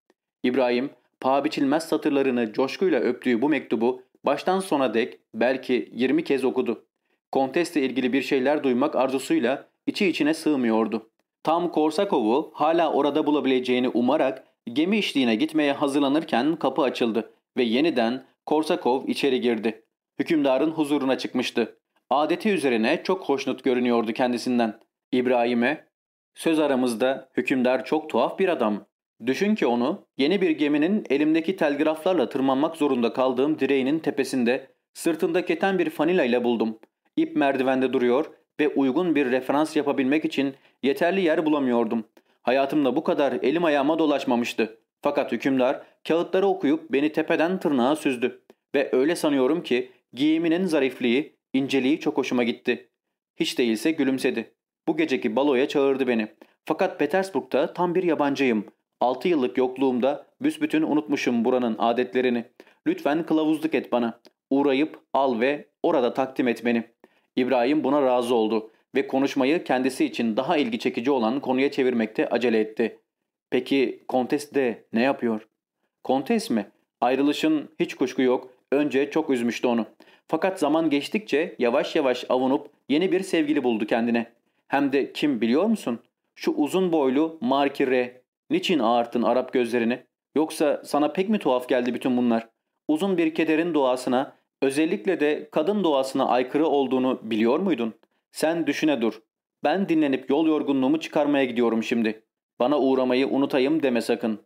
İbrahim paha biçilmez satırlarını coşkuyla öptüğü bu mektubu baştan sona dek belki 20 kez okudu. Kontesle ilgili bir şeyler duymak arzusuyla içi içine sığmıyordu. Tam Korsakov'u hala orada bulabileceğini umarak gemi işliğine gitmeye hazırlanırken kapı açıldı ve yeniden Korsakov içeri girdi. Hükümdarın huzuruna çıkmıştı. Adeti üzerine çok hoşnut görünüyordu kendisinden. İbrahim'e, söz aramızda hükümdar çok tuhaf bir adam. Düşün ki onu yeni bir geminin elimdeki telgraflarla tırmanmak zorunda kaldığım direğinin tepesinde sırtında keten bir fanila ile buldum. İp merdivende duruyor ve uygun bir referans yapabilmek için yeterli yer bulamıyordum. Hayatımda bu kadar elim ayağıma dolaşmamıştı. Fakat hükümdar kağıtları okuyup beni tepeden tırnağa süzdü. Ve öyle sanıyorum ki giyiminin zarifliği, inceliği çok hoşuma gitti. Hiç değilse gülümsedi. Bu geceki baloya çağırdı beni. Fakat Petersburg'da tam bir yabancıyım. Altı yıllık yokluğumda büsbütün unutmuşum buranın adetlerini. Lütfen kılavuzluk et bana. Uğrayıp al ve orada takdim et beni. İbrahim buna razı oldu ve konuşmayı kendisi için daha ilgi çekici olan konuya çevirmekte acele etti. Peki Kontes de ne yapıyor? Kontes mi? Ayrılışın hiç kuşku yok. Önce çok üzmüştü onu. Fakat zaman geçtikçe yavaş yavaş avunup yeni bir sevgili buldu kendine. Hem de kim biliyor musun? Şu uzun boylu Markire. Niçin ağarttın Arap gözlerini? Yoksa sana pek mi tuhaf geldi bütün bunlar? Uzun bir kederin doğasına, özellikle de kadın doğasına aykırı olduğunu biliyor muydun? Sen düşüne dur. Ben dinlenip yol yorgunluğumu çıkarmaya gidiyorum şimdi. Bana uğramayı unutayım deme sakın.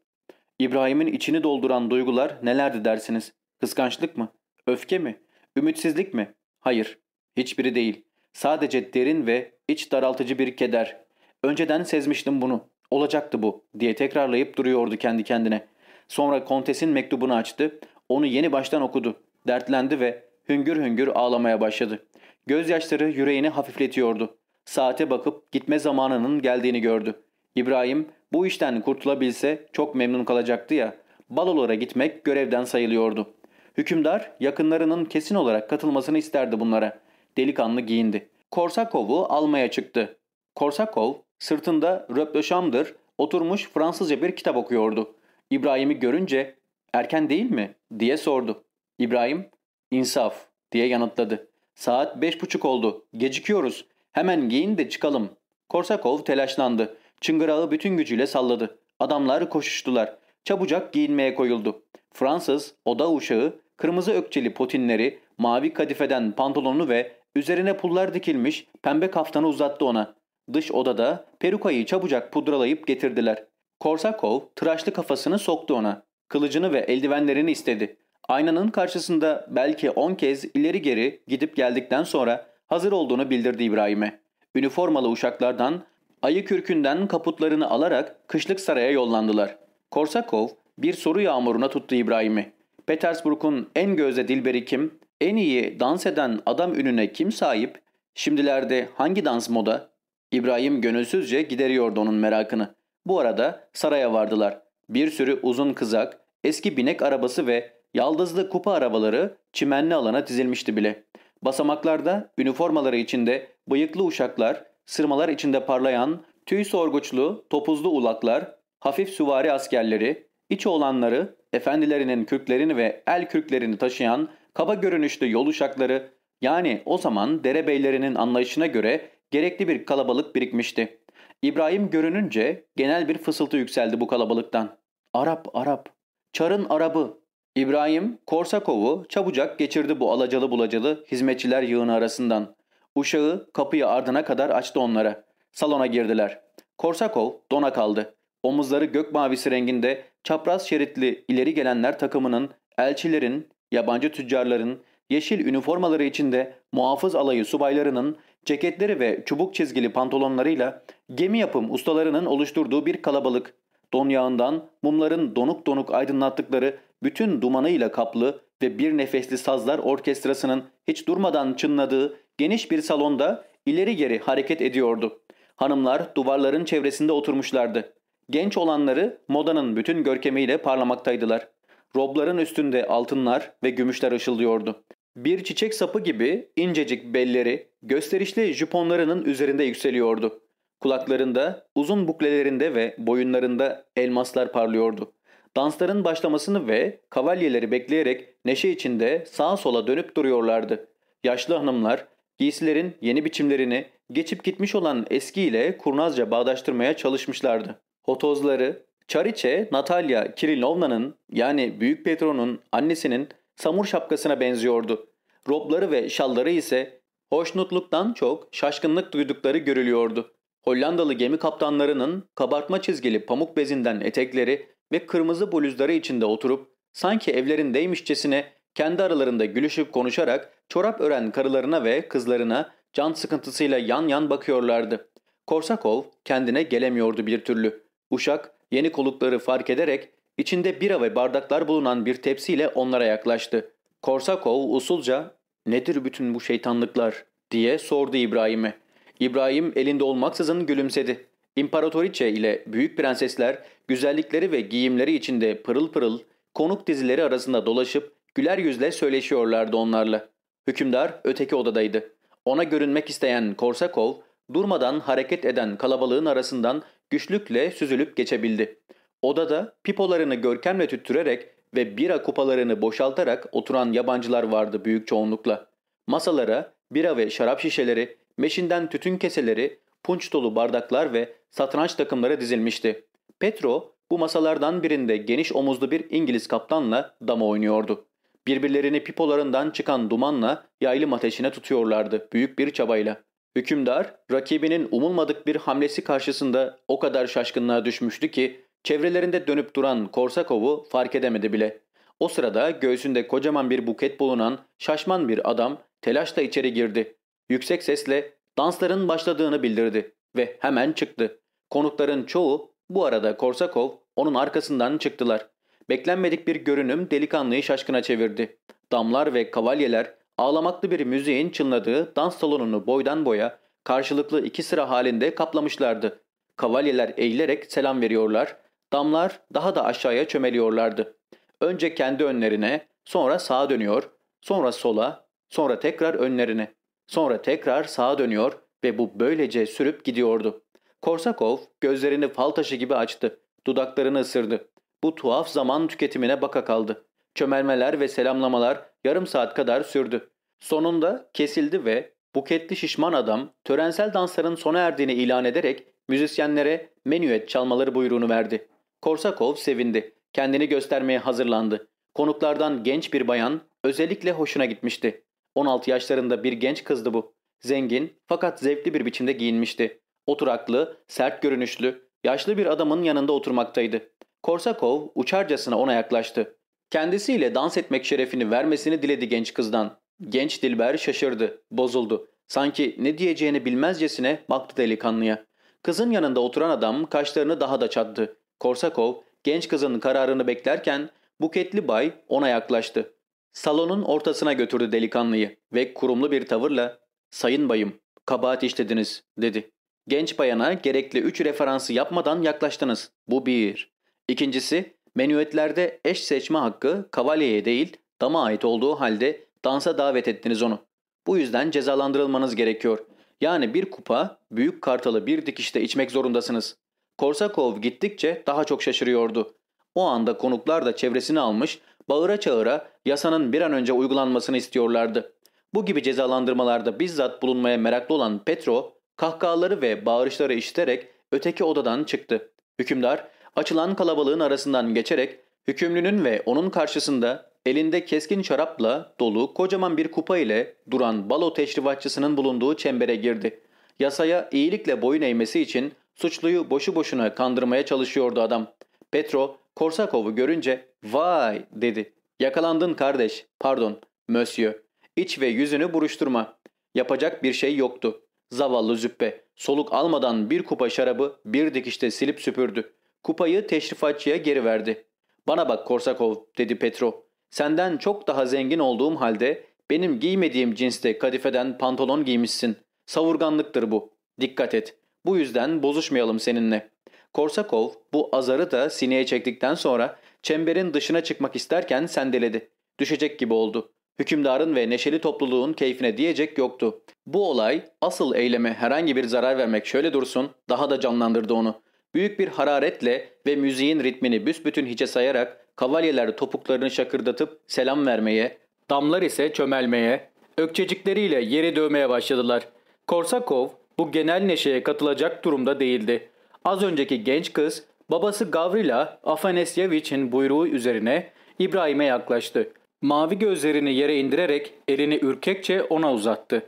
İbrahim'in içini dolduran duygular nelerdi dersiniz? Kıskançlık mı? Öfke mi? Ümitsizlik mi? Hayır. Hiçbiri değil. Sadece derin ve iç daraltıcı bir keder. Önceden sezmiştim bunu. Olacaktı bu diye tekrarlayıp duruyordu kendi kendine. Sonra kontesin mektubunu açtı. Onu yeni baştan okudu. Dertlendi ve hüngür hüngür ağlamaya başladı. Gözyaşları yüreğini hafifletiyordu. Saate bakıp gitme zamanının geldiğini gördü. İbrahim bu işten kurtulabilse çok memnun kalacaktı ya. Balolara gitmek görevden sayılıyordu. Hükümdar yakınlarının kesin olarak katılmasını isterdi bunlara. Delikanlı giyindi. Korsakov'u almaya çıktı. Korsakov sırtında röploşamdır oturmuş Fransızca bir kitap okuyordu. İbrahim'i görünce erken değil mi diye sordu. İbrahim insaf diye yanıtladı. Saat beş buçuk oldu. Gecikiyoruz. Hemen giyin de çıkalım. Korsakov telaşlandı. Çıngırağı bütün gücüyle salladı. Adamlar koşuştular. Çabucak giyinmeye koyuldu. Fransız, oda uşağı, kırmızı ökçeli potinleri, mavi kadifeden pantolonu ve üzerine pullar dikilmiş pembe kaftanı uzattı ona. Dış odada perukayı çabucak pudralayıp getirdiler. Korsakov tıraşlı kafasını soktu ona. Kılıcını ve eldivenlerini istedi. Aynanın karşısında belki on kez ileri geri gidip geldikten sonra hazır olduğunu bildirdi İbrahim'e. Üniformalı uşaklardan ayı kürkünden kaputlarını alarak kışlık saraya yollandılar. Korsakov bir soru yağmuruna tuttu İbrahim'i. Petersburg'un en gözde dilberi kim? En iyi dans eden adam ününe kim sahip? Şimdilerde hangi dans moda? İbrahim gönülsüzce gideriyordu onun merakını. Bu arada saraya vardılar. Bir sürü uzun kızak, eski binek arabası ve yaldızlı kupa arabaları çimenli alana dizilmişti bile. Basamaklarda üniformaları içinde bıyıklı uşaklar, sırmalar içinde parlayan tüy sorguçlu, topuzlu ulaklar, hafif süvari askerleri, iç olanları, efendilerinin kürklerini ve el kürklerini taşıyan kaba görünüşlü yol uşakları yani o zaman derebeylerinin anlayışına göre gerekli bir kalabalık birikmişti. İbrahim görününce genel bir fısıltı yükseldi bu kalabalıktan. Arap, Arap, Çar'ın Arabı. İbrahim Korsakov'u çabucak geçirdi bu alacalı bulacalı hizmetçiler yığını arasından. Uşağı kapıyı ardına kadar açtı onlara. Salona girdiler. Korsakov dona kaldı. Omuzları gök mavisi renginde çapraz şeritli ileri gelenler takımının, elçilerin, yabancı tüccarların, yeşil üniformaları içinde muhafız alayı subaylarının ceketleri ve çubuk çizgili pantolonlarıyla gemi yapım ustalarının oluşturduğu bir kalabalık. Don yağından mumların donuk donuk aydınlattıkları bütün dumanıyla kaplı ve bir nefesli sazlar orkestrasının hiç durmadan çınladığı geniş bir salonda ileri geri hareket ediyordu. Hanımlar duvarların çevresinde oturmuşlardı. Genç olanları modanın bütün görkemiyle parlamaktaydılar. Robların üstünde altınlar ve gümüşler ışıldıyordu. Bir çiçek sapı gibi incecik belleri gösterişli jüponlarının üzerinde yükseliyordu. Kulaklarında, uzun buklelerinde ve boyunlarında elmaslar parlıyordu. Dansların başlamasını ve kavalyeleri bekleyerek neşe içinde sağa sola dönüp duruyorlardı. Yaşlı hanımlar giysilerin yeni biçimlerini geçip gitmiş olan eskiyle kurnazca bağdaştırmaya çalışmışlardı. Hotozları Çariçe Natalya Kirilovna'nın yani Büyük Petron'un annesinin samur şapkasına benziyordu. Robları ve şalları ise hoşnutluktan çok şaşkınlık duydukları görülüyordu. Hollandalı gemi kaptanlarının kabartma çizgili pamuk bezinden etekleri ve kırmızı bluzları içinde oturup sanki evlerindeymişçesine kendi aralarında gülüşüp konuşarak çorap ören karılarına ve kızlarına can sıkıntısıyla yan yan bakıyorlardı. Korsakov kendine gelemiyordu bir türlü. Uşak yeni kolukları fark ederek içinde bira ve bardaklar bulunan bir tepsiyle onlara yaklaştı. Korsakov usulca ''Nedir bütün bu şeytanlıklar?'' diye sordu İbrahim'e. İbrahim elinde olmaksızın gülümsedi. İmparatoriçe ile büyük prensesler güzellikleri ve giyimleri içinde pırıl pırıl konuk dizileri arasında dolaşıp güler yüzle söyleşiyorlardı onlarla. Hükümdar öteki odadaydı. Ona görünmek isteyen Korsakov durmadan hareket eden kalabalığın arasından güçlükle süzülüp geçebildi. Odada pipolarını görkemle tüttürerek ve bira kupalarını boşaltarak oturan yabancılar vardı büyük çoğunlukla. Masalara bira ve şarap şişeleri, meşinden tütün keseleri, punç dolu bardaklar ve satranç takımları dizilmişti. Petro bu masalardan birinde geniş omuzlu bir İngiliz kaptanla dama oynuyordu. Birbirlerini pipolarından çıkan dumanla yaylım ateşine tutuyorlardı büyük bir çabayla. Hükümdar, rakibinin umulmadık bir hamlesi karşısında o kadar şaşkınlığa düşmüştü ki çevrelerinde dönüp duran Korsakov'u fark edemedi bile. O sırada göğsünde kocaman bir buket bulunan şaşman bir adam telaşla içeri girdi. Yüksek sesle dansların başladığını bildirdi ve hemen çıktı. Konukların çoğu bu arada Korsakov onun arkasından çıktılar. Beklenmedik bir görünüm delikanlıyı şaşkına çevirdi. Damlar ve kavalyeler ağlamaklı bir müziğin çınladığı dans salonunu boydan boya karşılıklı iki sıra halinde kaplamışlardı. Kavalyeler eğilerek selam veriyorlar, damlar daha da aşağıya çömeliyorlardı. Önce kendi önlerine, sonra sağa dönüyor, sonra sola, sonra tekrar önlerine, sonra tekrar sağa dönüyor ve bu böylece sürüp gidiyordu. Korsakov gözlerini fal taşı gibi açtı, dudaklarını ısırdı. Bu tuhaf zaman tüketimine baka kaldı. Çömelmeler ve selamlamalar yarım saat kadar sürdü. Sonunda kesildi ve buketli şişman adam törensel dansların sona erdiğini ilan ederek müzisyenlere menüet çalmaları buyruğunu verdi. Korsakov sevindi. Kendini göstermeye hazırlandı. Konuklardan genç bir bayan özellikle hoşuna gitmişti. 16 yaşlarında bir genç kızdı bu. Zengin fakat zevkli bir biçimde giyinmişti. Oturaklı, sert görünüşlü, yaşlı bir adamın yanında oturmaktaydı. Korsakov uçarcasına ona yaklaştı. Kendisiyle dans etmek şerefini vermesini diledi genç kızdan. Genç Dilber şaşırdı, bozuldu. Sanki ne diyeceğini bilmezcesine baktı delikanlıya. Kızın yanında oturan adam kaşlarını daha da çattı. Korsakov genç kızın kararını beklerken buketli bay ona yaklaştı. Salonun ortasına götürdü delikanlıyı ve kurumlu bir tavırla ''Sayın bayım, kabahat işlediniz.'' dedi. Genç bayana gerekli üç referansı yapmadan yaklaştınız. Bu bir. İkincisi, menüetlerde eş seçme hakkı kavalyeye değil dama ait olduğu halde dansa davet ettiniz onu. Bu yüzden cezalandırılmanız gerekiyor. Yani bir kupa, büyük kartalı bir dikişte içmek zorundasınız. Korsakov gittikçe daha çok şaşırıyordu. O anda konuklar da çevresini almış, bağıra çağıra yasanın bir an önce uygulanmasını istiyorlardı. Bu gibi cezalandırmalarda bizzat bulunmaya meraklı olan Petro, kahkahaları ve bağırışları işiterek öteki odadan çıktı. Hükümdar, açılan kalabalığın arasından geçerek hükümlünün ve onun karşısında elinde keskin şarapla dolu kocaman bir kupa ile duran balo teşrifatçısının bulunduğu çembere girdi. Yasaya iyilikle boyun eğmesi için suçluyu boşu boşuna kandırmaya çalışıyordu adam. Petro, Korsakov'u görünce ''Vay'' dedi. ''Yakalandın kardeş, pardon, monsieur. İç ve yüzünü buruşturma. Yapacak bir şey yoktu. Zavallı züppe, soluk almadan bir kupa şarabı bir dikişte silip süpürdü. Kupayı teşrifatçıya geri verdi. ''Bana bak Korsakov'' dedi Petro. ''Senden çok daha zengin olduğum halde benim giymediğim cinste kadifeden pantolon giymişsin. Savurganlıktır bu. Dikkat et. Bu yüzden bozuşmayalım seninle.'' Korsakov bu azarı da sineye çektikten sonra çemberin dışına çıkmak isterken sendeledi. Düşecek gibi oldu. Hükümdarın ve neşeli topluluğun keyfine diyecek yoktu. Bu olay asıl eyleme herhangi bir zarar vermek şöyle dursun daha da canlandırdı onu. Büyük bir hararetle ve müziğin ritmini büsbütün hiçe sayarak kavalyeler topuklarını şakırdatıp selam vermeye, damlar ise çömelmeye, ökçecikleriyle yeri dövmeye başladılar. Korsakov bu genel neşeye katılacak durumda değildi. Az önceki genç kız babası Gavrila Afanasyevich'in buyruğu üzerine İbrahim'e yaklaştı. Mavi gözlerini yere indirerek elini ürkekçe ona uzattı.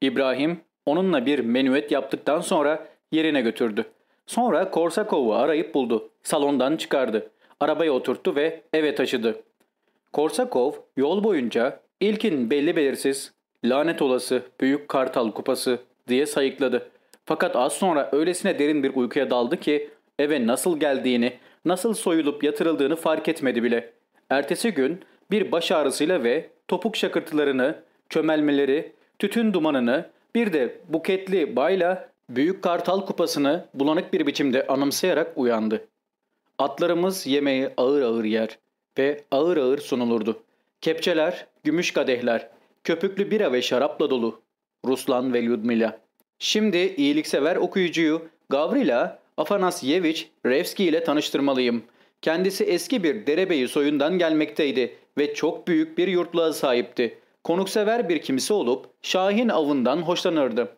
İbrahim onunla bir menüet yaptıktan sonra yerine götürdü. Sonra Korsakov'u arayıp buldu. Salondan çıkardı. Arabaya oturttu ve eve taşıdı. Korsakov yol boyunca ilkin belli belirsiz, lanet olası büyük kartal kupası diye sayıkladı. Fakat az sonra öylesine derin bir uykuya daldı ki eve nasıl geldiğini, nasıl soyulup yatırıldığını fark etmedi bile. Ertesi gün bir baş ağrısıyla ve topuk şakırtılarını, çömelmeleri, tütün dumanını bir de buketli bayla büyük kartal kupasını bulanık bir biçimde anımsayarak uyandı. Atlarımız yemeği ağır ağır yer ve ağır ağır sunulurdu. Kepçeler, gümüş kadehler, köpüklü bira ve şarapla dolu. Ruslan ve Lyudmila. Şimdi iyiliksever okuyucuyu Gavrila Afanasyevich Revski ile tanıştırmalıyım. Kendisi eski bir derebeyi soyundan gelmekteydi ve çok büyük bir yurtluğa sahipti. Konuksever bir kimse olup Şahin avından hoşlanırdı.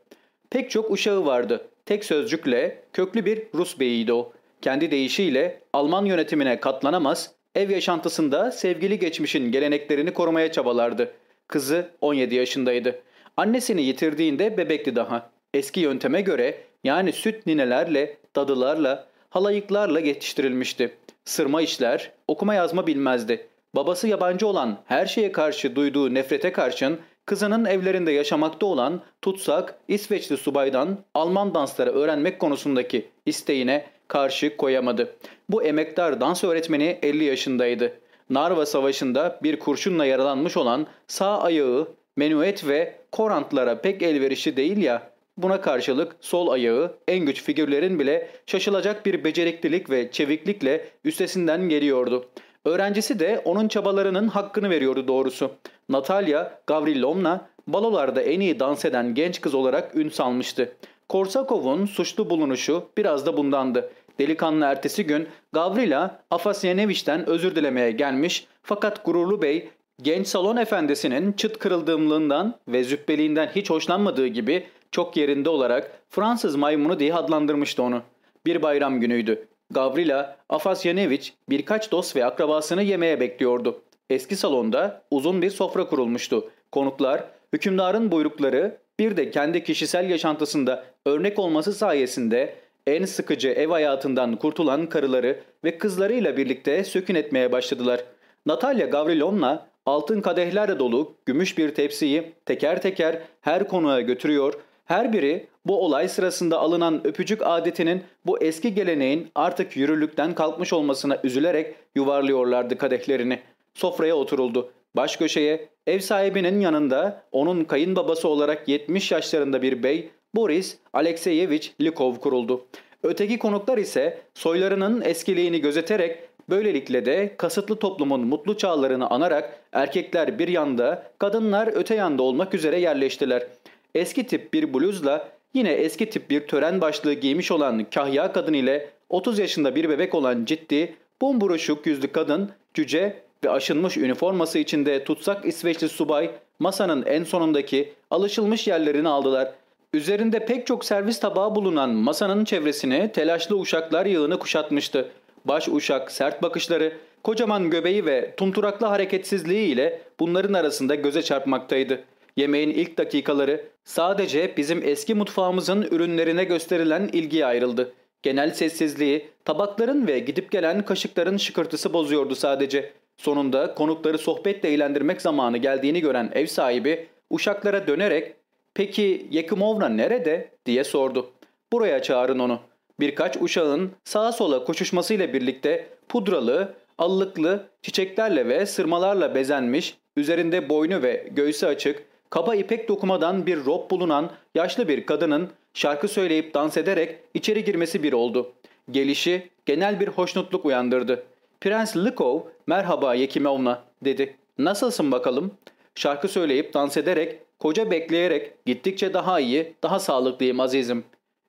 Pek çok uşağı vardı. Tek sözcükle köklü bir Rus beyiydi o. Kendi deyişiyle Alman yönetimine katlanamaz, ev yaşantısında sevgili geçmişin geleneklerini korumaya çabalardı. Kızı 17 yaşındaydı. Annesini yitirdiğinde bebekti daha. eski yönteme göre yani süt ninelerle, dadılarla, halayıklarla yetiştirilmişti. Sırma işler, okuma yazma bilmezdi. Babası yabancı olan her şeye karşı duyduğu nefrete karşın kızının evlerinde yaşamakta olan tutsak İsveçli subaydan Alman dansları öğrenmek konusundaki isteğine karşı koyamadı. Bu emektar dans öğretmeni 50 yaşındaydı. Narva Savaşı'nda bir kurşunla yaralanmış olan sağ ayağı menuet ve korantlara pek elverişli değil ya. Buna karşılık sol ayağı en güç figürlerin bile şaşılacak bir beceriklilik ve çeviklikle üstesinden geliyordu. Öğrencisi de onun çabalarının hakkını veriyordu doğrusu. Natalya Gavrilovna balolarda en iyi dans eden genç kız olarak ün salmıştı. Korsakov'un suçlu bulunuşu biraz da bundandı. Delikanlı ertesi gün Gavrila Afasyanevich'ten özür dilemeye gelmiş fakat gururlu bey genç salon efendisinin çıt kırıldığımlığından ve züppeliğinden hiç hoşlanmadığı gibi çok yerinde olarak Fransız maymunu diye adlandırmıştı onu. Bir bayram günüydü. Gavrila Afasyanevich birkaç dost ve akrabasını yemeğe bekliyordu. Eski salonda uzun bir sofra kurulmuştu. Konuklar, hükümdarın buyrukları, bir de kendi kişisel yaşantısında örnek olması sayesinde en sıkıcı ev hayatından kurtulan karıları ve kızlarıyla birlikte sökün etmeye başladılar. Natalya Gavrilovna altın kadehlerle dolu gümüş bir tepsiyi teker teker her konuğa götürüyor, her biri bu olay sırasında alınan öpücük adetinin bu eski geleneğin artık yürürlükten kalkmış olmasına üzülerek yuvarlıyorlardı kadehlerini. Sofraya oturuldu. Baş köşeye ev sahibinin yanında onun kayınbabası olarak 70 yaşlarında bir bey Boris Alekseyevich Likov kuruldu. Öteki konuklar ise soylarının eskiliğini gözeterek böylelikle de kasıtlı toplumun mutlu çağlarını anarak erkekler bir yanda kadınlar öte yanda olmak üzere yerleştiler. Eski tip bir bluzla yine eski tip bir tören başlığı giymiş olan kahya kadın ile 30 yaşında bir bebek olan ciddi, bumburuşuk yüzlü kadın, cüce ve aşınmış üniforması içinde tutsak İsveçli subay masanın en sonundaki alışılmış yerlerini aldılar. Üzerinde pek çok servis tabağı bulunan masanın çevresini telaşlı uşaklar yığını kuşatmıştı. Baş uşak sert bakışları, kocaman göbeği ve tunturaklı hareketsizliği ile bunların arasında göze çarpmaktaydı. Yemeğin ilk dakikaları sadece bizim eski mutfağımızın ürünlerine gösterilen ilgiye ayrıldı. Genel sessizliği, tabakların ve gidip gelen kaşıkların şıkırtısı bozuyordu sadece. Sonunda konukları sohbetle eğlendirmek zamanı geldiğini gören ev sahibi uşaklara dönerek ''Peki Yekimovna nerede?'' diye sordu. ''Buraya çağırın onu.'' Birkaç uşağın sağa sola koşuşmasıyla birlikte pudralı, allıklı, çiçeklerle ve sırmalarla bezenmiş, üzerinde boynu ve göğsü açık, kaba ipek dokumadan bir rob bulunan yaşlı bir kadının şarkı söyleyip dans ederek içeri girmesi bir oldu. Gelişi genel bir hoşnutluk uyandırdı. Prens Likov merhaba Yekimovna dedi. Nasılsın bakalım? Şarkı söyleyip dans ederek, koca bekleyerek gittikçe daha iyi, daha sağlıklıyım azizim.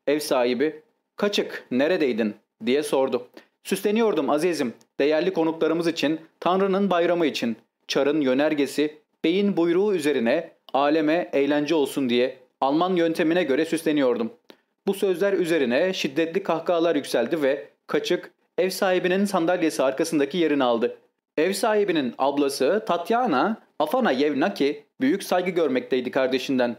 Ev sahibi, kaçık, neredeydin diye sordu. Süsleniyordum azizim, değerli konuklarımız için, Tanrı'nın bayramı için. Çarın yönergesi, beyin buyruğu üzerine aleme eğlence olsun diye Alman yöntemine göre süsleniyordum. Bu sözler üzerine şiddetli kahkahalar yükseldi ve kaçık ev sahibinin sandalyesi arkasındaki yerini aldı. Ev sahibinin ablası Tatyana Afana Yevnaki büyük saygı görmekteydi kardeşinden.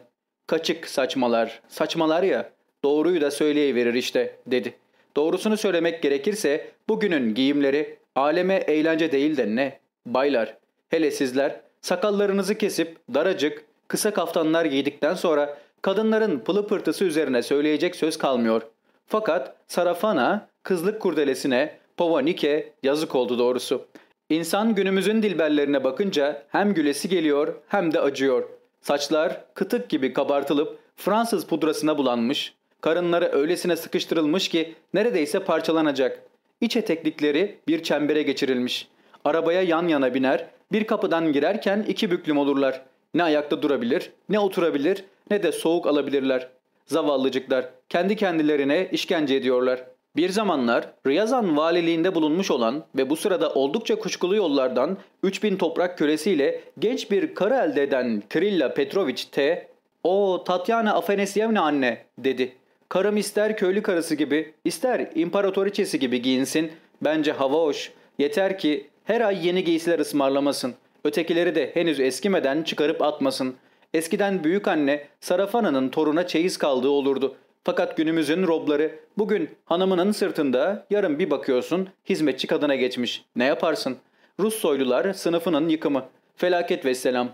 Kaçık saçmalar, saçmalar ya, doğruyu da söyleyiverir işte dedi. Doğrusunu söylemek gerekirse bugünün giyimleri aleme eğlence değil de ne? Baylar, hele sizler sakallarınızı kesip daracık, kısa kaftanlar giydikten sonra kadınların pılı pırtısı üzerine söyleyecek söz kalmıyor. Fakat Sarafana kızlık kurdelesine, Povanike yazık oldu doğrusu. İnsan günümüzün dilberlerine bakınca hem gülesi geliyor hem de acıyor. Saçlar kıtık gibi kabartılıp Fransız pudrasına bulanmış, karınları öylesine sıkıştırılmış ki neredeyse parçalanacak. İç eteklikleri bir çembere geçirilmiş. Arabaya yan yana biner, bir kapıdan girerken iki büklüm olurlar. Ne ayakta durabilir, ne oturabilir, ne de soğuk alabilirler. Zavallıcıklar kendi kendilerine işkence ediyorlar. Bir zamanlar Riyazan valiliğinde bulunmuş olan ve bu sırada oldukça kuşkulu yollardan 3000 toprak kölesiyle genç bir karı elde eden Krilla Petrovich T. ''O Tatyana Afanasyevna anne'' dedi. ''Karım ister köylü karısı gibi, ister imparatoriçesi gibi giyinsin. Bence hava hoş. Yeter ki her ay yeni giysiler ısmarlamasın. Ötekileri de henüz eskimeden çıkarıp atmasın. Eskiden büyük anne Sarafana'nın toruna çeyiz kaldığı olurdu. Fakat günümüzün robları bugün hanımının sırtında yarın bir bakıyorsun hizmetçi kadına geçmiş. Ne yaparsın? Rus soylular sınıfının yıkımı. Felaket ve selam.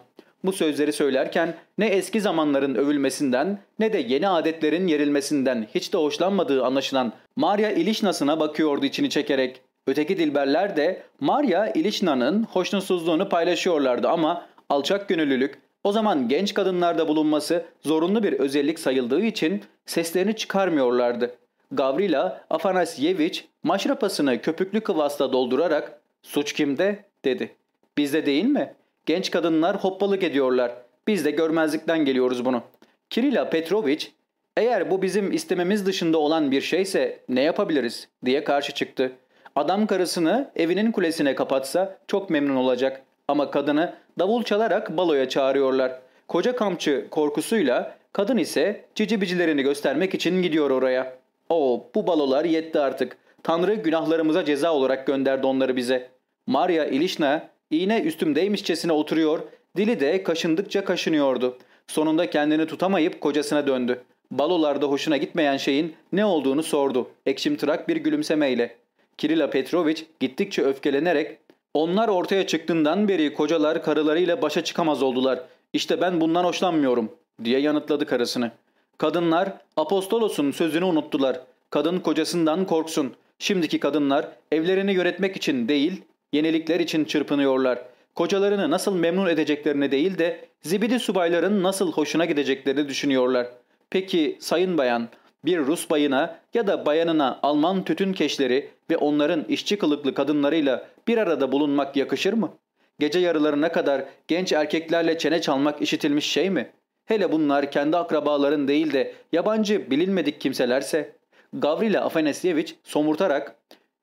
Bu sözleri söylerken ne eski zamanların övülmesinden ne de yeni adetlerin yerilmesinden hiç de hoşlanmadığı anlaşılan Maria İlişna'sına bakıyordu içini çekerek. Öteki dilberler de Maria İlişna'nın hoşnutsuzluğunu paylaşıyorlardı ama alçak gönüllülük o zaman genç kadınlarda bulunması zorunlu bir özellik sayıldığı için seslerini çıkarmıyorlardı. Gavrila Afanasyevich maşrapasını köpüklü kıvasla doldurarak ''Suç kimde?'' dedi. ''Bizde değil mi? Genç kadınlar hoppalık ediyorlar. Biz de görmezlikten geliyoruz bunu.'' Kirila Petrovich ''Eğer bu bizim istememiz dışında olan bir şeyse ne yapabiliriz?'' diye karşı çıktı. Adam karısını evinin kulesine kapatsa çok memnun olacak. Ama kadını davul çalarak baloya çağırıyorlar. Koca kamçı korkusuyla kadın ise cicibicilerini göstermek için gidiyor oraya. O bu balolar yetti artık. Tanrı günahlarımıza ceza olarak gönderdi onları bize. Maria İlişna iğne üstümdeymişçesine oturuyor, dili de kaşındıkça kaşınıyordu. Sonunda kendini tutamayıp kocasına döndü. Balolarda hoşuna gitmeyen şeyin ne olduğunu sordu. Ekşimtırak bir gülümsemeyle. Kirila Petrovich gittikçe öfkelenerek onlar ortaya çıktığından beri kocalar karılarıyla başa çıkamaz oldular. İşte ben bundan hoşlanmıyorum diye yanıtladı karısını. Kadınlar Apostolos'un sözünü unuttular. Kadın kocasından korksun. Şimdiki kadınlar evlerini yönetmek için değil, yenilikler için çırpınıyorlar. Kocalarını nasıl memnun edeceklerini değil de zibidi subayların nasıl hoşuna gideceklerini düşünüyorlar. Peki sayın bayan, bir Rus bayına ya da bayanına Alman tütün keşleri ve onların işçi kılıklı kadınlarıyla bir arada bulunmak yakışır mı? Gece yarılarına kadar genç erkeklerle çene çalmak işitilmiş şey mi? Hele bunlar kendi akrabaların değil de yabancı bilinmedik kimselerse. Gavrila Afanasyevich somurtarak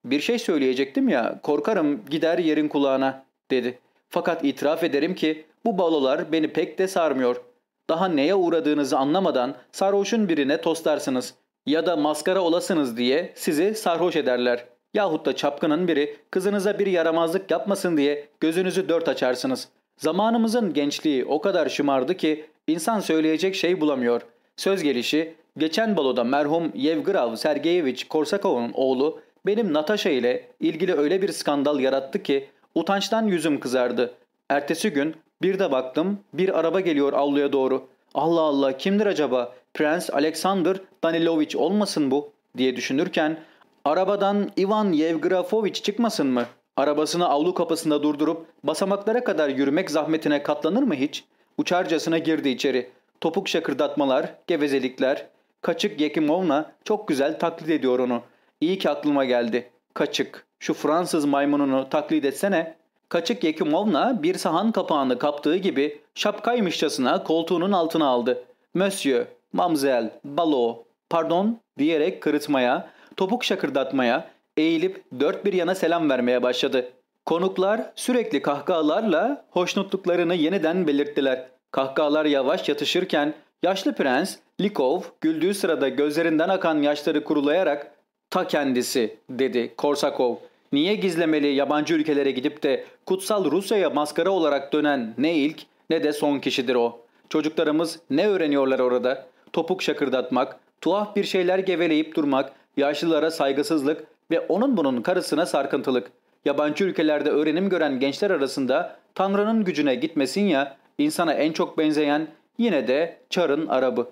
''Bir şey söyleyecektim ya korkarım gider yerin kulağına'' dedi. Fakat itiraf ederim ki bu balolar beni pek de sarmıyor. Daha neye uğradığınızı anlamadan sarhoşun birine toslarsınız ya da maskara olasınız diye sizi sarhoş ederler. Yahut da çapkının biri kızınıza bir yaramazlık yapmasın diye gözünüzü dört açarsınız. Zamanımızın gençliği o kadar şımardı ki insan söyleyecek şey bulamıyor. Söz gelişi geçen baloda merhum Yevgrav Sergeyevich Korsakov'un oğlu benim Natasha ile ilgili öyle bir skandal yarattı ki utançtan yüzüm kızardı. Ertesi gün bir de baktım bir araba geliyor avluya doğru. Allah Allah kimdir acaba? Prens Alexander Danilovich olmasın bu diye düşünürken arabadan Ivan Yevgrafovich çıkmasın mı? Arabasını avlu kapısında durdurup basamaklara kadar yürümek zahmetine katlanır mı hiç? Uçarcasına girdi içeri. Topuk şakırdatmalar, gevezelikler. Kaçık Yekimovna çok güzel taklit ediyor onu. İyi ki aklıma geldi. Kaçık. Şu Fransız maymununu taklit etsene. Kaçık Yekimovna bir sahan kapağını kaptığı gibi şapkaymışçasına koltuğunun altına aldı. Monsieur, Mamzel, Balo, pardon diyerek kırıtmaya, topuk şakırdatmaya, eğilip dört bir yana selam vermeye başladı. Konuklar sürekli kahkahalarla hoşnutluklarını yeniden belirttiler. Kahkahalar yavaş yatışırken yaşlı prens Likov güldüğü sırada gözlerinden akan yaşları kurulayarak ''Ta kendisi'' dedi Korsakov. Niye gizlemeli yabancı ülkelere gidip de kutsal Rusya'ya maskara olarak dönen ne ilk ne de son kişidir o. Çocuklarımız ne öğreniyorlar orada? Topuk şakırdatmak, tuhaf bir şeyler geveleyip durmak, yaşlılara saygısızlık ve onun bunun karısına sarkıntılık. Yabancı ülkelerde öğrenim gören gençler arasında Tanrı'nın gücüne gitmesin ya insana en çok benzeyen yine de Çar'ın Arabı.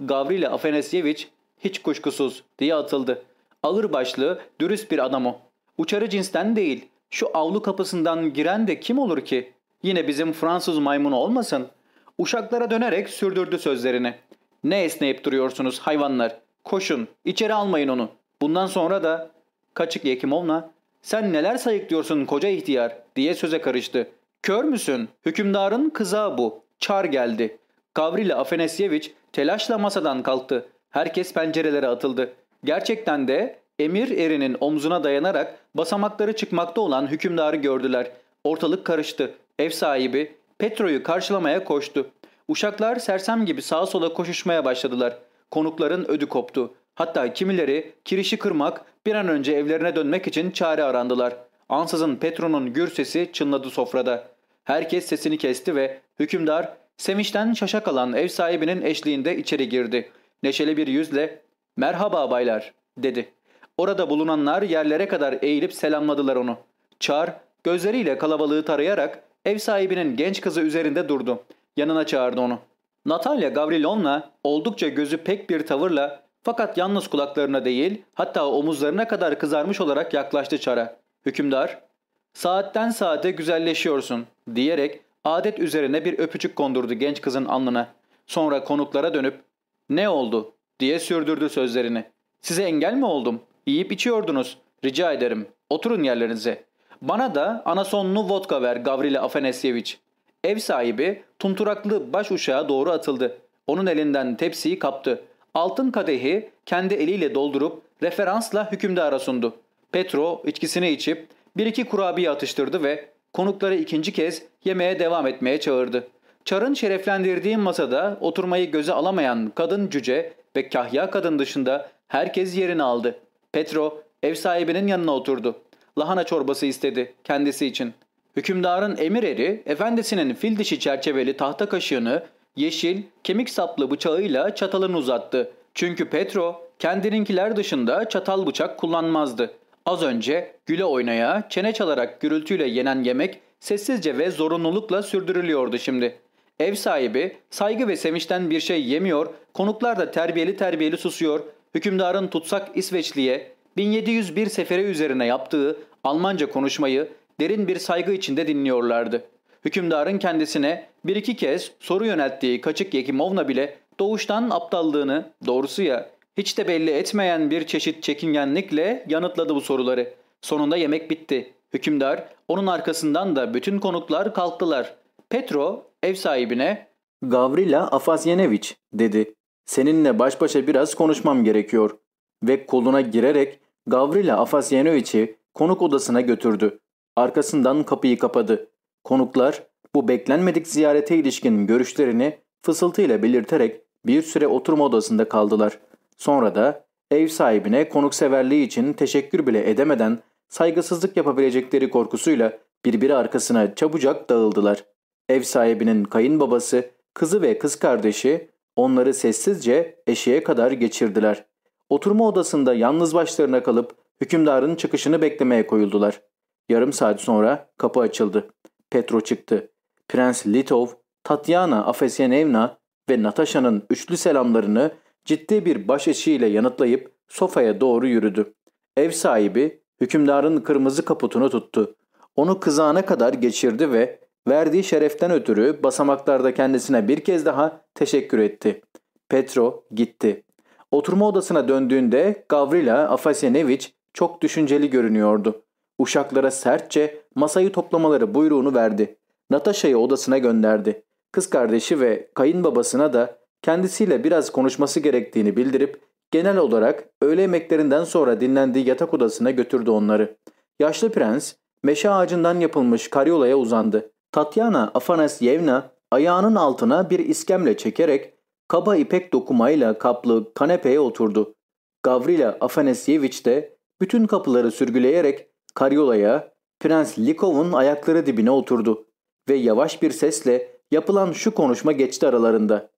Gavrila Afanasyevich hiç kuşkusuz diye atıldı. Ağır başlı, dürüst bir adam o. Uçarı cinsten değil. Şu avlu kapısından giren de kim olur ki? Yine bizim Fransız maymunu olmasın? Uşaklara dönerek sürdürdü sözlerini. Ne esneyip duruyorsunuz hayvanlar? Koşun, içeri almayın onu. Bundan sonra da... Kaçık Yekimovna, sen neler sayıklıyorsun koca ihtiyar diye söze karıştı. Kör müsün? Hükümdarın kızağı bu. Çar geldi. Gavrila Afanasyevich telaşla masadan kalktı. Herkes pencerelere atıldı. Gerçekten de emir erinin omzuna dayanarak basamakları çıkmakta olan hükümdarı gördüler. Ortalık karıştı. Ev sahibi Petro'yu karşılamaya koştu. Uşaklar sersem gibi sağa sola koşuşmaya başladılar. Konukların ödü koptu. Hatta kimileri kirişi kırmak, bir an önce evlerine dönmek için çare arandılar. Ansızın Petro'nun gür sesi çınladı sofrada. Herkes sesini kesti ve hükümdar sevinçten şaşa kalan ev sahibinin eşliğinde içeri girdi. Neşeli bir yüzle ''Merhaba baylar'' dedi. Orada bulunanlar yerlere kadar eğilip selamladılar onu. Çar gözleriyle kalabalığı tarayarak ev sahibinin genç kızı üzerinde durdu. Yanına çağırdı onu. Natalya Gavrilovna oldukça gözü pek bir tavırla fakat yalnız kulaklarına değil hatta omuzlarına kadar kızarmış olarak yaklaştı Çar'a. Hükümdar, saatten saate güzelleşiyorsun diyerek adet üzerine bir öpücük kondurdu genç kızın alnına. Sonra konuklara dönüp ne oldu diye sürdürdü sözlerini. Size engel mi oldum? Yiyip içiyordunuz. Rica ederim. Oturun yerlerinize. Bana da anasonlu vodka ver Gavrili Afanasyevich. Ev sahibi tunturaklı baş uşağa doğru atıldı. Onun elinden tepsiyi kaptı. Altın kadehi kendi eliyle doldurup referansla hükümdara sundu. Petro içkisini içip bir iki kurabiye atıştırdı ve konukları ikinci kez yemeğe devam etmeye çağırdı. Çar'ın şereflendirdiği masada oturmayı göze alamayan kadın cüce ve kahya kadın dışında herkes yerini aldı. Petro ev sahibinin yanına oturdu. Lahana çorbası istedi kendisi için. Hükümdarın emir eri efendisinin fil dişi çerçeveli tahta kaşığını yeşil kemik saplı bıçağıyla çatalını uzattı. Çünkü Petro kendininkiler dışında çatal bıçak kullanmazdı. Az önce güle oynaya, çene çalarak gürültüyle yenen yemek sessizce ve zorunlulukla sürdürülüyordu şimdi. Ev sahibi saygı ve sevinçten bir şey yemiyor, konuklar da terbiyeli terbiyeli susuyor, hükümdarın tutsak İsveçli'ye 1701 seferi üzerine yaptığı Almanca konuşmayı derin bir saygı içinde dinliyorlardı. Hükümdarın kendisine bir iki kez soru yönelttiği Kaçık Yekimovna bile doğuştan aptallığını, doğrusu ya hiç de belli etmeyen bir çeşit çekingenlikle yanıtladı bu soruları. Sonunda yemek bitti. Hükümdar, onun arkasından da bütün konuklar kalktılar. Petro ev sahibine ''Gavrila Afasyenevich'' dedi. ''Seninle baş başa biraz konuşmam gerekiyor.'' Ve koluna girerek Gavrila Afasyenoviç'i konuk odasına götürdü. Arkasından kapıyı kapadı. Konuklar bu beklenmedik ziyarete ilişkin görüşlerini fısıltıyla belirterek bir süre oturma odasında kaldılar. Sonra da ev sahibine konukseverliği için teşekkür bile edemeden saygısızlık yapabilecekleri korkusuyla birbiri arkasına çabucak dağıldılar. Ev sahibinin kayınbabası, kızı ve kız kardeşi onları sessizce eşiğe kadar geçirdiler. Oturma odasında yalnız başlarına kalıp hükümdarın çıkışını beklemeye koyuldular. Yarım saat sonra kapı açıldı. Petro çıktı. Prens Litov, Tatyana Afesyenevna ve Natasha'nın üçlü selamlarını ciddi bir baş eşiğiyle yanıtlayıp sofaya doğru yürüdü. Ev sahibi hükümdarın kırmızı kaputunu tuttu. Onu kızağına kadar geçirdi ve verdiği şereften ötürü basamaklarda kendisine bir kez daha teşekkür etti. Petro gitti. Oturma odasına döndüğünde Gavrila Afasyenevich çok düşünceli görünüyordu. Uşaklara sertçe masayı toplamaları buyruğunu verdi. Natasha'yı odasına gönderdi. Kız kardeşi ve kayınbabasına da kendisiyle biraz konuşması gerektiğini bildirip genel olarak öğle yemeklerinden sonra dinlendiği yatak odasına götürdü onları. Yaşlı prens meşe ağacından yapılmış karyolaya uzandı. Tatyana Afanasyevna ayağının altına bir iskemle çekerek kaba ipek dokumayla kaplı kanepeye oturdu. Gavrila Afanasyevich de bütün kapıları sürgüleyerek karyolaya Prens Likov'un ayakları dibine oturdu ve yavaş bir sesle yapılan şu konuşma geçti aralarında.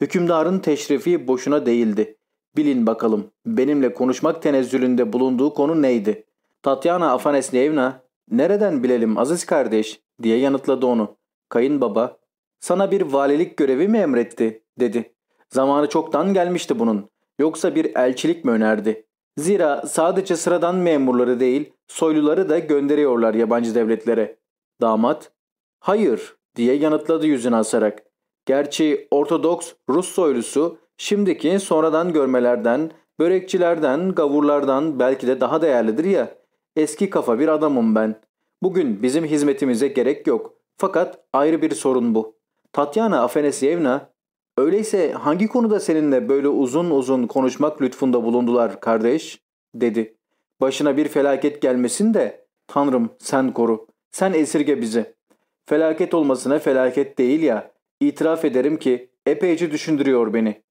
Hükümdarın teşrifi boşuna değildi. Bilin bakalım benimle konuşmak tenezzülünde bulunduğu konu neydi? Tatyana Afanesnevna nereden bilelim aziz kardeş diye yanıtladı onu. Kayınbaba sana bir valilik görevi mi emretti dedi. Zamanı çoktan gelmişti bunun. Yoksa bir elçilik mi önerdi? Zira sadece sıradan memurları değil soyluları da gönderiyorlar yabancı devletlere. Damat hayır diye yanıtladı yüzünü asarak. Gerçi Ortodoks Rus soylusu şimdiki sonradan görmelerden, börekçilerden, gavurlardan belki de daha değerlidir ya. Eski kafa bir adamım ben. Bugün bizim hizmetimize gerek yok. Fakat ayrı bir sorun bu. Tatyana Afanasyevna, öyleyse hangi konuda seninle böyle uzun uzun konuşmak lütfunda bulundular kardeş? dedi. Başına bir felaket gelmesin de Tanrım sen koru. Sen esirge bizi. Felaket olmasına felaket değil ya. İtiraf ederim ki epeyce düşündürüyor beni.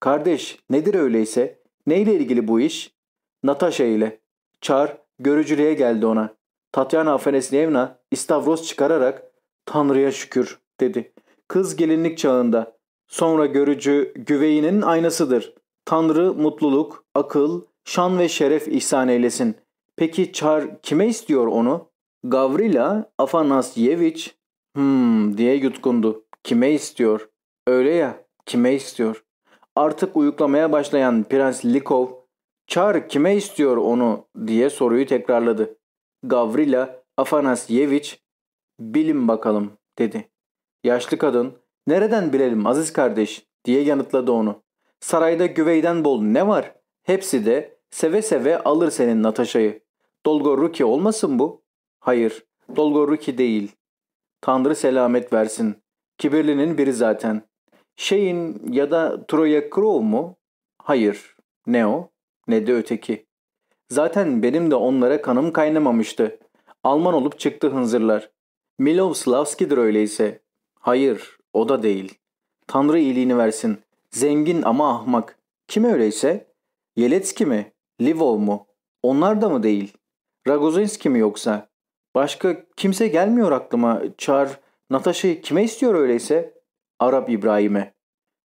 Kardeş nedir öyleyse? Neyle ilgili bu iş? Natasha ile. Çar görücülüğe geldi ona. Tatyana Afanasyevna istavroz çıkararak Tanrı'ya şükür dedi. kız gelinlik çağında. Sonra görücü güveyinin aynasıdır. Tanrı mutluluk, akıl, şan ve şeref ihsan eylesin. Peki Çar kime istiyor onu? Gavrila Afanasyevich hmm diye yutkundu. Kime istiyor? Öyle ya, kime istiyor? Artık uyuklamaya başlayan Prens Likov, Çar kime istiyor onu diye soruyu tekrarladı. Gavrila Afanasyevich, bilin bakalım dedi. Yaşlı kadın, nereden bilelim aziz kardeş diye yanıtladı onu. Sarayda güveyden bol ne var? Hepsi de seve seve alır senin Natasha'yı. Dolgoruki olmasın bu? Hayır, Dolgoruki değil. Tanrı selamet versin. Kibirlinin biri zaten. Şeyin ya da Troya Crow mu? Hayır. Ne o? Ne de öteki. Zaten benim de onlara kanım kaynamamıştı. Alman olup çıktı hınzırlar. Miloslavski'dir öyleyse. Hayır, o da değil. Tanrı iyiliğini versin. Zengin ama ahmak. Kim öyleyse? Yeletski mi? Livov mu? Onlar da mı değil? Ragozinski mi yoksa? Başka kimse gelmiyor aklıma. Çar, Natasha'yı kime istiyor öyleyse? Arap İbrahim'e.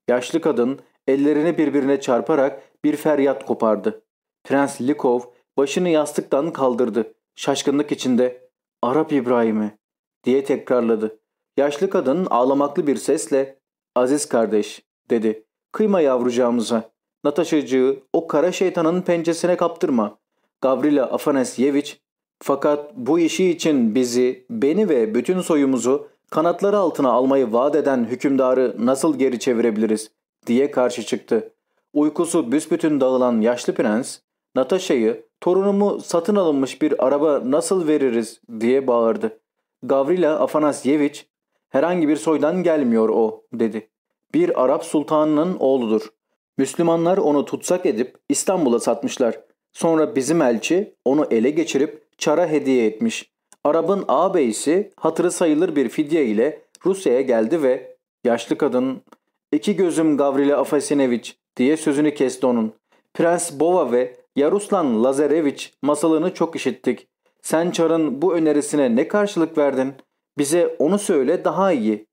Yaşlı kadın ellerini birbirine çarparak bir feryat kopardı. Prens Likov başını yastıktan kaldırdı. Şaşkınlık içinde Arap İbrahim'i diye tekrarladı. Yaşlı kadın ağlamaklı bir sesle Aziz kardeş dedi. Kıyma yavrucağımıza. Natasha'cığı o kara şeytanın pençesine kaptırma. Gavrila Afanasyevich fakat bu işi için bizi, beni ve bütün soyumuzu kanatları altına almayı vaat eden hükümdarı nasıl geri çevirebiliriz diye karşı çıktı. Uykusu büsbütün dağılan yaşlı prens, Natasha'yı torunumu satın alınmış bir araba nasıl veririz diye bağırdı. Gavrila Afanasyevich herhangi bir soydan gelmiyor o dedi. Bir Arap sultanının oğludur. Müslümanlar onu tutsak edip İstanbul'a satmışlar. Sonra bizim elçi onu ele geçirip Çar'a hediye etmiş. Arap'ın ağabeyisi hatırı sayılır bir fidye ile Rusya'ya geldi ve yaşlı kadın iki gözüm Gavrila Afasinevich diye sözünü kesti onun. Prens Bova ve Yaruslan Lazarevich masalını çok işittik. Sen Çar'ın bu önerisine ne karşılık verdin? Bize onu söyle daha iyi.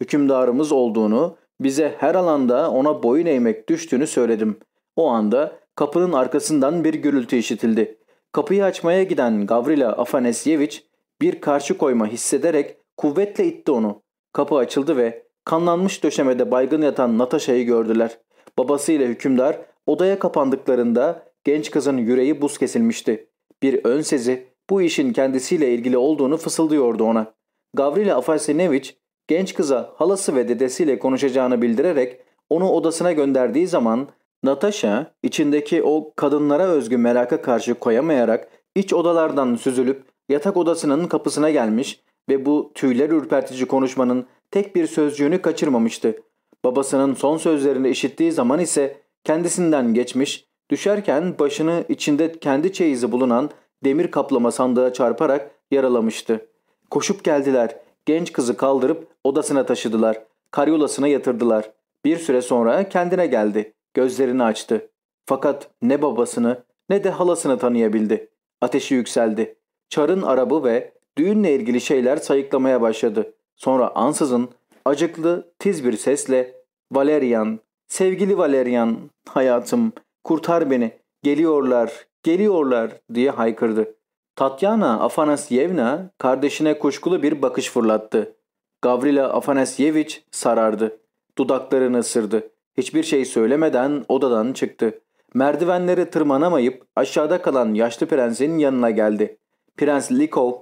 Hükümdarımız olduğunu, bize her alanda ona boyun eğmek düştüğünü söyledim. O anda kapının arkasından bir gürültü işitildi. Kapıyı açmaya giden Gavrila Afanasyevich bir karşı koyma hissederek kuvvetle itti onu. Kapı açıldı ve kanlanmış döşemede baygın yatan Natasha'yı gördüler. Babasıyla hükümdar odaya kapandıklarında genç kızın yüreği buz kesilmişti. Bir ön sezi bu işin kendisiyle ilgili olduğunu fısıldıyordu ona. Gavrila Afanasyevich genç kıza halası ve dedesiyle konuşacağını bildirerek onu odasına gönderdiği zaman Natasha içindeki o kadınlara özgü meraka karşı koyamayarak iç odalardan süzülüp yatak odasının kapısına gelmiş ve bu tüyler ürpertici konuşmanın tek bir sözcüğünü kaçırmamıştı. Babasının son sözlerini işittiği zaman ise kendisinden geçmiş, düşerken başını içinde kendi çeyizi bulunan demir kaplama sandığa çarparak yaralamıştı. Koşup geldiler. Genç kızı kaldırıp odasına taşıdılar. Karyolasına yatırdılar. Bir süre sonra kendine geldi. Gözlerini açtı. Fakat ne babasını ne de halasını tanıyabildi. Ateşi yükseldi. Çar'ın arabı ve düğünle ilgili şeyler sayıklamaya başladı. Sonra ansızın acıklı, tiz bir sesle ''Valerian, sevgili Valerian, hayatım, kurtar beni, geliyorlar, geliyorlar'' diye haykırdı. Tatyana Afanasyevna kardeşine kuşkulu bir bakış fırlattı. Gavrila Afanasyevich sarardı. Dudaklarını ısırdı. Hiçbir şey söylemeden odadan çıktı. Merdivenleri tırmanamayıp aşağıda kalan yaşlı prensin yanına geldi. Prens Likov,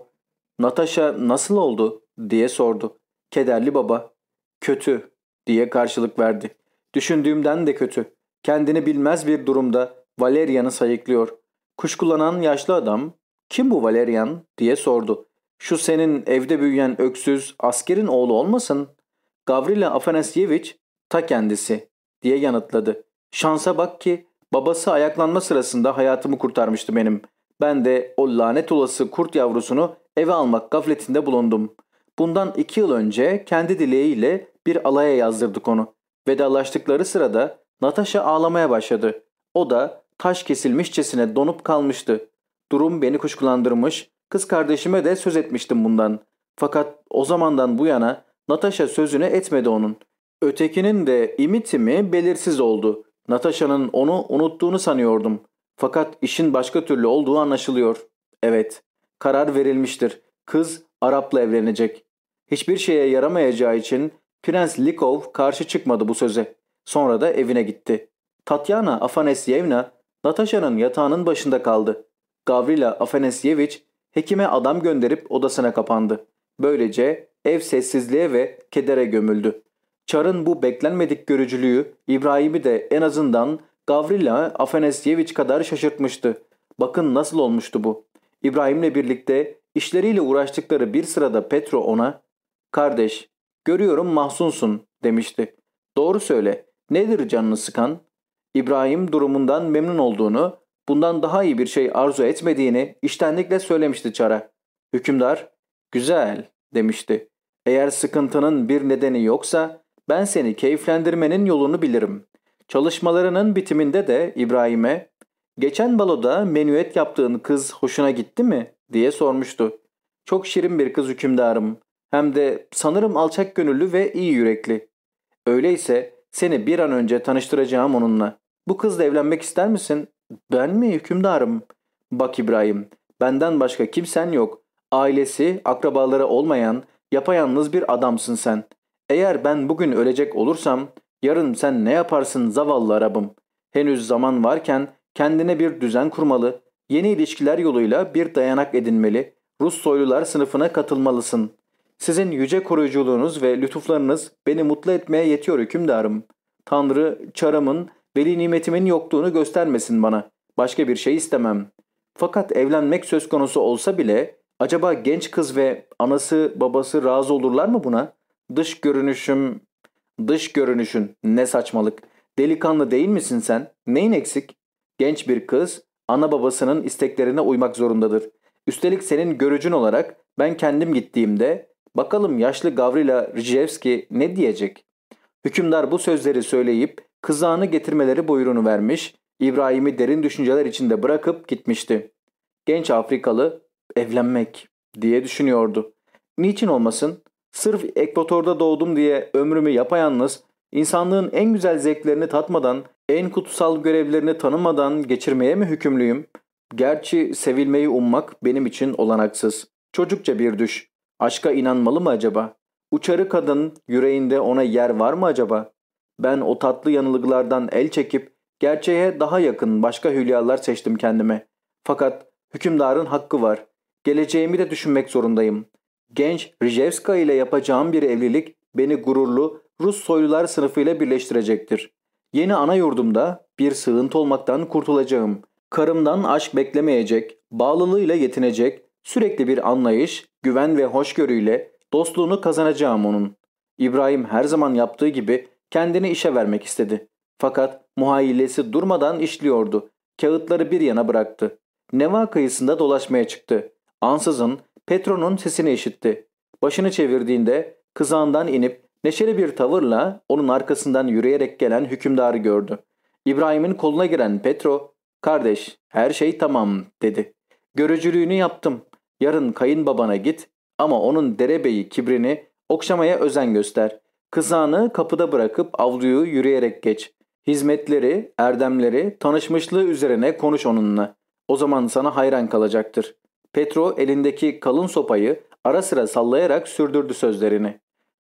Natasha nasıl oldu diye sordu. Kederli baba, kötü diye karşılık verdi. Düşündüğümden de kötü. Kendini bilmez bir durumda Valerian'ı sayıklıyor. Kuşkulanan yaşlı adam, kim bu Valerian diye sordu. Şu senin evde büyüyen öksüz askerin oğlu olmasın? Gavrila Afanasyevich ta kendisi diye yanıtladı. Şansa bak ki babası ayaklanma sırasında hayatımı kurtarmıştı benim. Ben de o lanet olası kurt yavrusunu eve almak gafletinde bulundum. Bundan iki yıl önce kendi dileğiyle bir alaya yazdırdık onu. Vedalaştıkları sırada Natasha ağlamaya başladı. O da taş kesilmişçesine donup kalmıştı. Durum beni kuşkulandırmış, kız kardeşime de söz etmiştim bundan. Fakat o zamandan bu yana Natasha sözüne etmedi onun. Ötekinin de imiti mi belirsiz oldu. Natasha'nın onu unuttuğunu sanıyordum. Fakat işin başka türlü olduğu anlaşılıyor. Evet, karar verilmiştir. Kız Arap'la evlenecek. Hiçbir şeye yaramayacağı için Prens Likov karşı çıkmadı bu söze. Sonra da evine gitti. Tatyana Afanesyevna Natasha'nın yatağının başında kaldı. Gavrila Afanasyevich hekime adam gönderip odasına kapandı. Böylece ev sessizliğe ve kedere gömüldü. Çar'ın bu beklenmedik görücülüğü İbrahim'i de en azından Gavrila Afanasyevich kadar şaşırtmıştı. Bakın nasıl olmuştu bu. İbrahim'le birlikte işleriyle uğraştıkları bir sırada Petro ona ''Kardeş, görüyorum mahzunsun.'' demişti. ''Doğru söyle, nedir canını sıkan?'' İbrahim durumundan memnun olduğunu, bundan daha iyi bir şey arzu etmediğini iştenlikle söylemişti Çar'a. Hükümdar, ''Güzel.'' demişti. ''Eğer sıkıntının bir nedeni yoksa ben seni keyiflendirmenin yolunu bilirim. Çalışmalarının bitiminde de İbrahim'e ''Geçen baloda menüet yaptığın kız hoşuna gitti mi?'' diye sormuştu. ''Çok şirin bir kız hükümdarım. Hem de sanırım alçak gönüllü ve iyi yürekli. Öyleyse seni bir an önce tanıştıracağım onunla. Bu kızla evlenmek ister misin?'' ''Ben mi hükümdarım?'' ''Bak İbrahim, benden başka kimsen yok. Ailesi, akrabaları olmayan, yapayalnız bir adamsın sen. Eğer ben bugün ölecek olursam yarın sen ne yaparsın zavallı Arabım? Henüz zaman varken kendine bir düzen kurmalı, yeni ilişkiler yoluyla bir dayanak edinmeli, Rus soylular sınıfına katılmalısın. Sizin yüce koruyuculuğunuz ve lütuflarınız beni mutlu etmeye yetiyor hükümdarım. Tanrı, çarımın, veli nimetimin yokluğunu göstermesin bana. Başka bir şey istemem. Fakat evlenmek söz konusu olsa bile acaba genç kız ve anası babası razı olurlar mı buna? Dış görünüşüm... Dış görünüşün ne saçmalık. Delikanlı değil misin sen? Neyin eksik? Genç bir kız ana babasının isteklerine uymak zorundadır. Üstelik senin görücün olarak ben kendim gittiğimde bakalım yaşlı Gavrila Rijevski ne diyecek? Hükümdar bu sözleri söyleyip kızağını getirmeleri buyruğunu vermiş, İbrahim'i derin düşünceler içinde bırakıp gitmişti. Genç Afrikalı evlenmek diye düşünüyordu. Niçin olmasın? Sırf ekvatorda doğdum diye ömrümü yapayalnız, insanlığın en güzel zevklerini tatmadan, en kutsal görevlerini tanımadan geçirmeye mi hükümlüyüm? Gerçi sevilmeyi ummak benim için olanaksız. Çocukça bir düş. Aşka inanmalı mı acaba? Uçarı kadın yüreğinde ona yer var mı acaba? Ben o tatlı yanılgılardan el çekip gerçeğe daha yakın başka hülyalar seçtim kendime. Fakat hükümdarın hakkı var. Geleceğimi de düşünmek zorundayım. Genç Rijevska ile yapacağım bir evlilik beni gururlu Rus soylular sınıfıyla birleştirecektir. Yeni ana yurdumda bir sığıntı olmaktan kurtulacağım. Karımdan aşk beklemeyecek, bağlılığıyla yetinecek, sürekli bir anlayış, güven ve hoşgörüyle dostluğunu kazanacağım onun. İbrahim her zaman yaptığı gibi kendini işe vermek istedi. Fakat muhayyilesi durmadan işliyordu. Kağıtları bir yana bıraktı. Neva kıyısında dolaşmaya çıktı. Ansızın Petro'nun sesini işitti. Başını çevirdiğinde kızağından inip neşeli bir tavırla onun arkasından yürüyerek gelen hükümdarı gördü. İbrahim'in koluna giren Petro, ''Kardeş, her şey tamam.'' dedi. ''Görücülüğünü yaptım. Yarın kayınbabana git ama onun derebeyi kibrini okşamaya özen göster. Kızağını kapıda bırakıp avluyu yürüyerek geç. Hizmetleri, erdemleri, tanışmışlığı üzerine konuş onunla. O zaman sana hayran kalacaktır. Petro elindeki kalın sopayı ara sıra sallayarak sürdürdü sözlerini.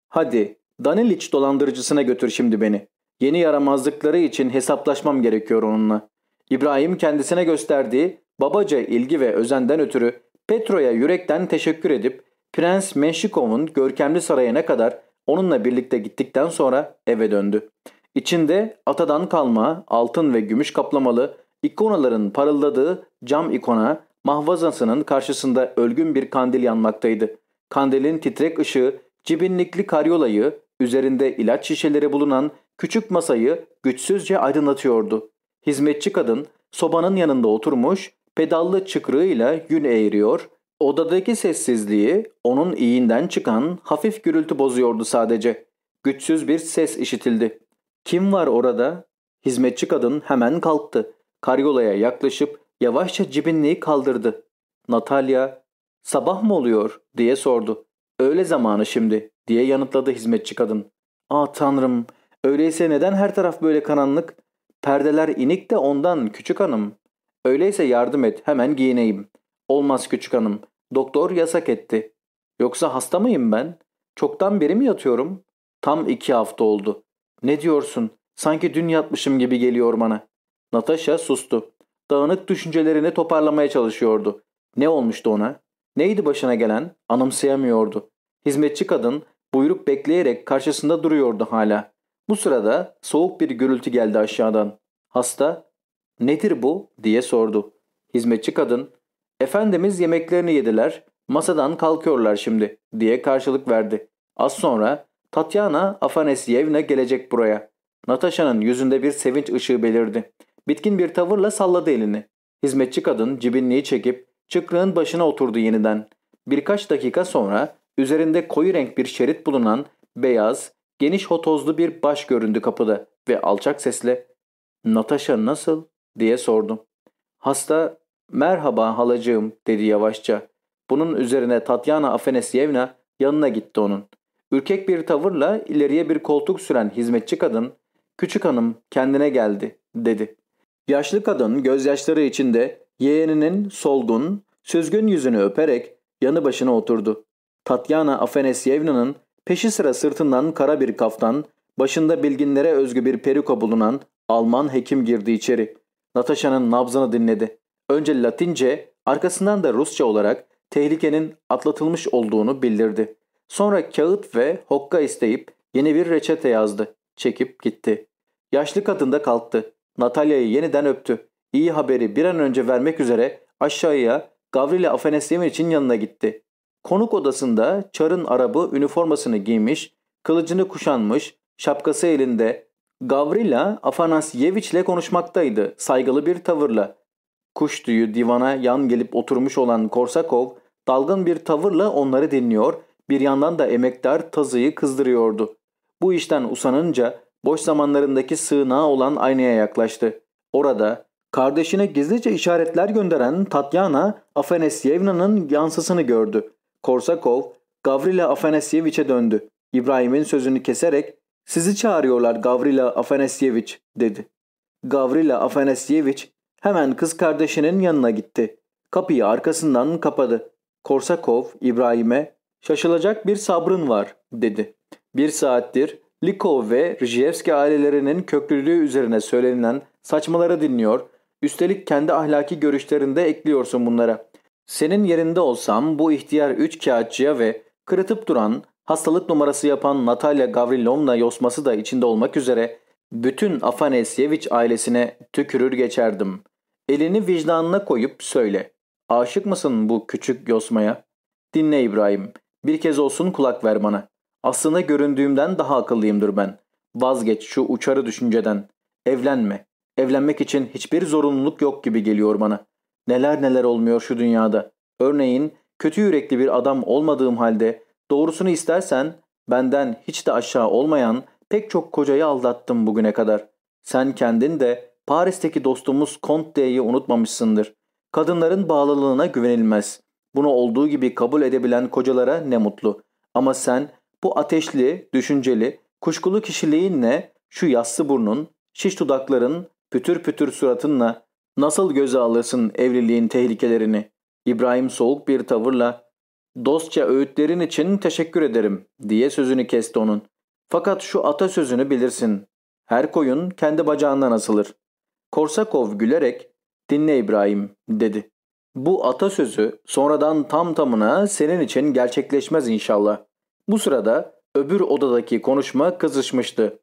Hadi Daniliç dolandırıcısına götür şimdi beni. Yeni yaramazlıkları için hesaplaşmam gerekiyor onunla. İbrahim kendisine gösterdiği babaca ilgi ve özenden ötürü Petro'ya yürekten teşekkür edip Prens Menşikov'un görkemli sarayına kadar onunla birlikte gittikten sonra eve döndü. İçinde atadan kalma altın ve gümüş kaplamalı ikonaların parıldadığı cam ikona mahvazasının karşısında ölgün bir kandil yanmaktaydı. Kandilin titrek ışığı cibinlikli karyolayı, üzerinde ilaç şişeleri bulunan küçük masayı güçsüzce aydınlatıyordu. Hizmetçi kadın sobanın yanında oturmuş, pedallı çıkrığıyla yün eğiriyor, odadaki sessizliği onun iyinden çıkan hafif gürültü bozuyordu sadece. Güçsüz bir ses işitildi. Kim var orada? Hizmetçi kadın hemen kalktı. Karyolaya yaklaşıp Yavaşça cibinliği kaldırdı. Natalya, sabah mı oluyor diye sordu. Öğle zamanı şimdi. diye yanıtladı hizmetçi kadın. Ah tanrım öyleyse neden her taraf böyle karanlık? Perdeler inik de ondan küçük hanım. Öyleyse yardım et hemen giyineyim. Olmaz küçük hanım. Doktor yasak etti. Yoksa hasta mıyım ben? Çoktan beri mi yatıyorum? Tam iki hafta oldu. Ne diyorsun? Sanki dün yatmışım gibi geliyor bana. Natasha sustu. Dağınık düşüncelerini toparlamaya çalışıyordu. Ne olmuştu ona? Neydi başına gelen? Anımsayamıyordu. Hizmetçi kadın buyruk bekleyerek karşısında duruyordu hala. Bu sırada soğuk bir gürültü geldi aşağıdan. Hasta, nedir bu diye sordu. Hizmetçi kadın, Efendimiz yemeklerini yediler, masadan kalkıyorlar şimdi diye karşılık verdi. Az sonra Tatyana Afanesyevna gelecek buraya. Natasha'nın yüzünde bir sevinç ışığı belirdi. Bitkin bir tavırla salladı elini. Hizmetçi kadın cibinliği çekip çıkrığın başına oturdu yeniden. Birkaç dakika sonra üzerinde koyu renk bir şerit bulunan beyaz, geniş hotozlu bir baş göründü kapıda ve alçak sesle ''Natasha nasıl?'' Diye sordu. Hasta ''Merhaba halacığım'' dedi yavaşça. Bunun üzerine Tatyana Afanasyevna yanına gitti onun. Ürkek bir tavırla ileriye bir koltuk süren hizmetçi kadın ''Küçük hanım kendine geldi'' dedi. Yaşlı kadın gözyaşları içinde yeğeninin solgun, süzgün yüzünü öperek yanı başına oturdu. Tatyana Afanasyevna'nın peşi sıra sırtından kara bir kaftan, başında bilginlere özgü bir peruka bulunan Alman hekim girdi içeri. Natasha'nın nabzını dinledi. Önce Latince, arkasından da Rusça olarak tehlikenin atlatılmış olduğunu bildirdi. Sonra kağıt ve hokka isteyip yeni bir reçete yazdı. Çekip gitti. Yaşlı kadın da kalktı. Natalya'yı yeniden öptü. İyi haberi bir an önce vermek üzere aşağıya Gavrila Afanasyevic'in yanına gitti. Konuk odasında Çar'ın arabı üniformasını giymiş, kılıcını kuşanmış, şapkası elinde Gavrila Afanasyevich ile konuşmaktaydı saygılı bir tavırla. Kuş tüyü divana yan gelip oturmuş olan Korsakov dalgın bir tavırla onları dinliyor, bir yandan da emektar tazıyı kızdırıyordu. Bu işten usanınca boş zamanlarındaki sığınağı olan aynaya yaklaştı. Orada kardeşine gizlice işaretler gönderen Tatyana Afanasyevna'nın yansısını gördü. Korsakov, Gavrila Afanasyevich'e döndü. İbrahim'in sözünü keserek ''Sizi çağırıyorlar Gavrila Afanasyevich'' dedi. Gavrila Afanasyevich hemen kız kardeşinin yanına gitti. Kapıyı arkasından kapadı. Korsakov İbrahim'e ''Şaşılacak bir sabrın var'' dedi. Bir saattir Likov ve Rijevski ailelerinin köklülüğü üzerine söylenilen saçmaları dinliyor, üstelik kendi ahlaki görüşlerinde ekliyorsun bunlara. Senin yerinde olsam bu ihtiyar üç kağıtçıya ve kırıtıp duran, hastalık numarası yapan Natalya Gavrilovna yosması da içinde olmak üzere bütün Afanasyeviç ailesine tükürür geçerdim. Elini vicdanına koyup söyle. Aşık mısın bu küçük yosmaya? Dinle İbrahim. Bir kez olsun kulak ver bana. Aslında göründüğümden daha akıllıyımdır ben. Vazgeç şu uçarı düşünceden. Evlenme. Evlenmek için hiçbir zorunluluk yok gibi geliyor bana. Neler neler olmuyor şu dünyada. Örneğin kötü yürekli bir adam olmadığım halde doğrusunu istersen benden hiç de aşağı olmayan pek çok kocayı aldattım bugüne kadar. Sen kendin de Paris'teki dostumuz Comte'yi unutmamışsındır. Kadınların bağlılığına güvenilmez. Bunu olduğu gibi kabul edebilen kocalara ne mutlu. Ama sen bu ateşli, düşünceli, kuşkulu kişiliğinle şu yassı burnun, şiş dudakların, pütür pütür suratınla nasıl göze alırsın evliliğin tehlikelerini? İbrahim soğuk bir tavırla dostça öğütlerin için teşekkür ederim diye sözünü kesti onun. Fakat şu atasözünü bilirsin. Her koyun kendi bacağından asılır. Korsakov gülerek dinle İbrahim dedi. Bu atasözü sonradan tam tamına senin için gerçekleşmez inşallah. Bu sırada öbür odadaki konuşma kızışmıştı.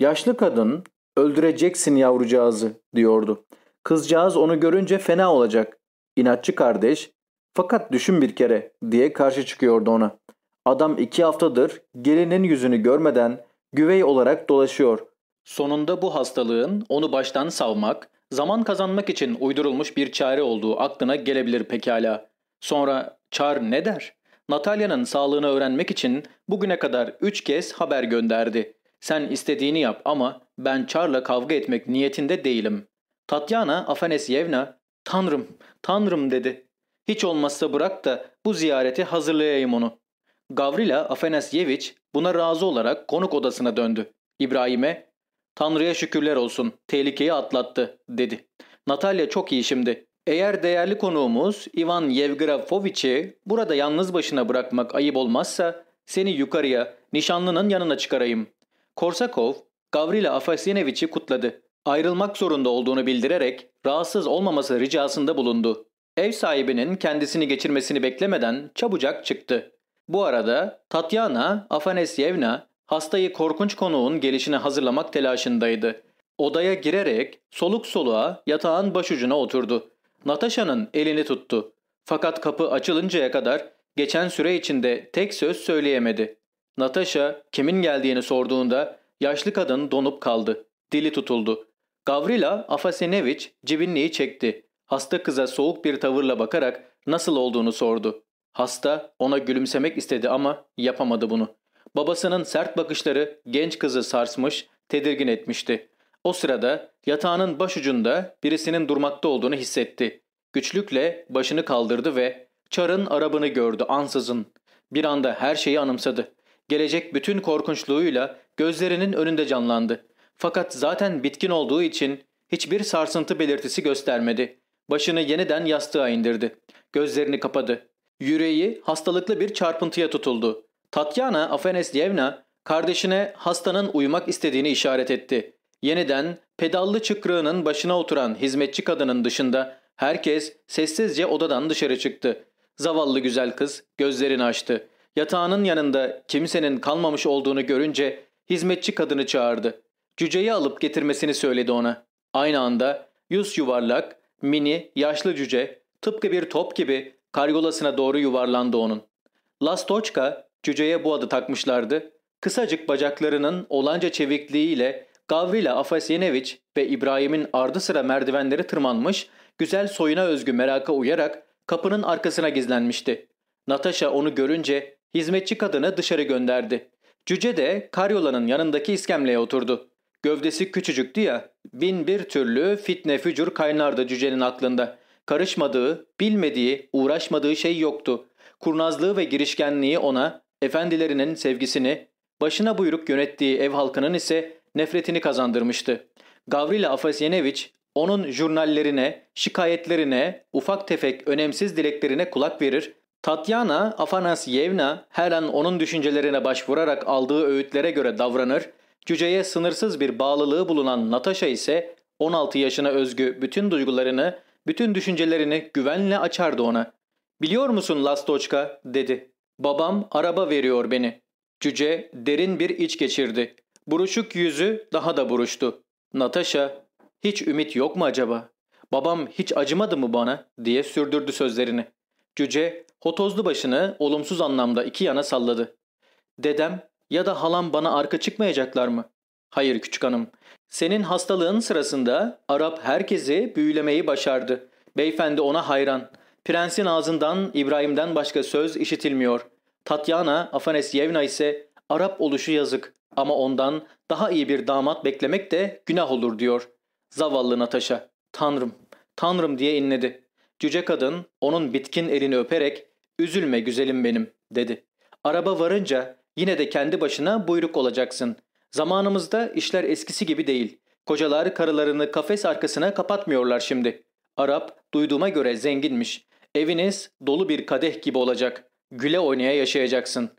Yaşlı kadın öldüreceksin yavrucağızı diyordu. Kızcağız onu görünce fena olacak. İnatçı kardeş fakat düşün bir kere diye karşı çıkıyordu ona. Adam iki haftadır gelinin yüzünü görmeden güvey olarak dolaşıyor. Sonunda bu hastalığın onu baştan savmak, zaman kazanmak için uydurulmuş bir çare olduğu aklına gelebilir pekala. Sonra Çar ne der? Natalya'nın sağlığını öğrenmek için bugüne kadar üç kez haber gönderdi. Sen istediğini yap ama ben Char'la kavga etmek niyetinde değilim. Tatyana Afanasyevna, Tanrım, Tanrım dedi. Hiç olmazsa bırak da bu ziyareti hazırlayayım onu. Gavrila Afanasyevich Buna razı olarak konuk odasına döndü. İbrahim'e ''Tanrı'ya şükürler olsun, tehlikeyi atlattı.'' dedi. Natalya çok iyi şimdi. Eğer değerli konuğumuz Ivan Yevgrafoviç'i burada yalnız başına bırakmak ayıp olmazsa seni yukarıya, nişanlının yanına çıkarayım. Korsakov, Gavrila Afasyeneviç'i kutladı. Ayrılmak zorunda olduğunu bildirerek rahatsız olmaması ricasında bulundu. Ev sahibinin kendisini geçirmesini beklemeden çabucak çıktı. Bu arada Tatyana Afanesyevna hastayı korkunç konuğun gelişine hazırlamak telaşındaydı. Odaya girerek soluk soluğa yatağın başucuna oturdu. Natasha'nın elini tuttu. Fakat kapı açılıncaya kadar geçen süre içinde tek söz söyleyemedi. Natasha kimin geldiğini sorduğunda yaşlı kadın donup kaldı. Dili tutuldu. Gavrila Afasenevich cibinliği çekti. Hasta kıza soğuk bir tavırla bakarak nasıl olduğunu sordu. Hasta ona gülümsemek istedi ama yapamadı bunu. Babasının sert bakışları genç kızı sarsmış, tedirgin etmişti. O sırada yatağının başucunda birisinin durmakta olduğunu hissetti. Güçlükle başını kaldırdı ve Çar'ın arabını gördü ansızın. Bir anda her şeyi anımsadı. Gelecek bütün korkunçluğuyla gözlerinin önünde canlandı. Fakat zaten bitkin olduğu için hiçbir sarsıntı belirtisi göstermedi. Başını yeniden yastığa indirdi. Gözlerini kapadı. Yüreği hastalıklı bir çarpıntıya tutuldu. Tatyana Afanasyevna kardeşine hastanın uyumak istediğini işaret etti. Yeniden pedallı çıkrığının başına oturan hizmetçi kadının dışında herkes sessizce odadan dışarı çıktı. Zavallı güzel kız gözlerini açtı. Yatağının yanında kimsenin kalmamış olduğunu görünce hizmetçi kadını çağırdı. Cüceyi alıp getirmesini söyledi ona. Aynı anda yüz yuvarlak, mini, yaşlı cüce tıpkı bir top gibi karyolasına doğru yuvarlandı onun. Lastoçka cüceye bu adı takmışlardı. Kısacık bacaklarının olanca çevikliğiyle Gavrila Afasyeneviç ve İbrahim'in ardı sıra merdivenleri tırmanmış, güzel soyuna özgü meraka uyarak kapının arkasına gizlenmişti. Natasha onu görünce hizmetçi kadını dışarı gönderdi. Cüce de karyolanın yanındaki iskemleye oturdu. Gövdesi küçücüktü ya, bin bir türlü fitne fücur kaynardı cücenin aklında. Karışmadığı, bilmediği, uğraşmadığı şey yoktu. Kurnazlığı ve girişkenliği ona, efendilerinin sevgisini, başına buyruk yönettiği ev halkının ise nefretini kazandırmıştı. Gavrila Afasyeneviç onun jurnallerine, şikayetlerine, ufak tefek önemsiz dileklerine kulak verir, Tatyana Afanasyevna her an onun düşüncelerine başvurarak aldığı öğütlere göre davranır, cüceye sınırsız bir bağlılığı bulunan Natasha ise 16 yaşına özgü bütün duygularını, bütün düşüncelerini güvenle açardı ona. ''Biliyor musun Lastoçka?'' dedi. ''Babam araba veriyor beni.'' Cüce derin bir iç geçirdi. Buruşuk yüzü daha da buruştu. Natasha, hiç ümit yok mu acaba? Babam hiç acımadı mı bana diye sürdürdü sözlerini. Cüce hotozlu başını olumsuz anlamda iki yana salladı. Dedem ya da halam bana arka çıkmayacaklar mı? Hayır küçük hanım. Senin hastalığın sırasında Arap herkesi büyülemeyi başardı. Beyefendi ona hayran. Prensin ağzından İbrahim'den başka söz işitilmiyor. Tatyana Afanesyevna ise Arap oluşu yazık. Ama ondan daha iyi bir damat beklemek de günah olur diyor. Zavallı Natasha. Tanrım, tanrım diye inledi. Cüce kadın onun bitkin elini öperek üzülme güzelim benim dedi. Araba varınca yine de kendi başına buyruk olacaksın. Zamanımızda işler eskisi gibi değil. Kocalar karılarını kafes arkasına kapatmıyorlar şimdi. Arap duyduğuma göre zenginmiş. Eviniz dolu bir kadeh gibi olacak. Güle oynaya yaşayacaksın.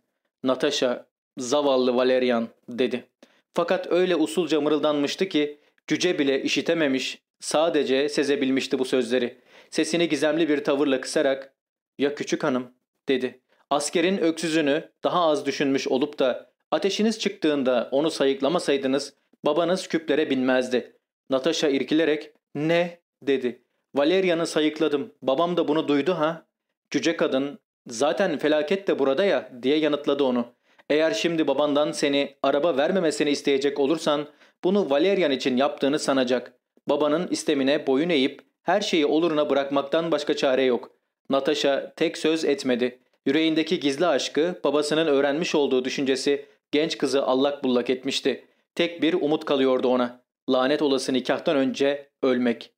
Natasha Zavallı Valerian dedi. Fakat öyle usulca mırıldanmıştı ki cüce bile işitememiş, sadece sezebilmişti bu sözleri. Sesini gizemli bir tavırla kısarak ''Ya küçük hanım'' dedi. Askerin öksüzünü daha az düşünmüş olup da ateşiniz çıktığında onu sayıklamasaydınız babanız küplere binmezdi. Natasha irkilerek ''Ne?'' dedi. Valerian'ı sayıkladım. Babam da bunu duydu ha? Cüce kadın zaten felaket de burada ya diye yanıtladı onu. Eğer şimdi babandan seni araba vermemesini isteyecek olursan bunu Valerian için yaptığını sanacak. Babanın istemine boyun eğip her şeyi oluruna bırakmaktan başka çare yok. Natasha tek söz etmedi. Yüreğindeki gizli aşkı babasının öğrenmiş olduğu düşüncesi genç kızı allak bullak etmişti. Tek bir umut kalıyordu ona. Lanet olası nikahtan önce ölmek.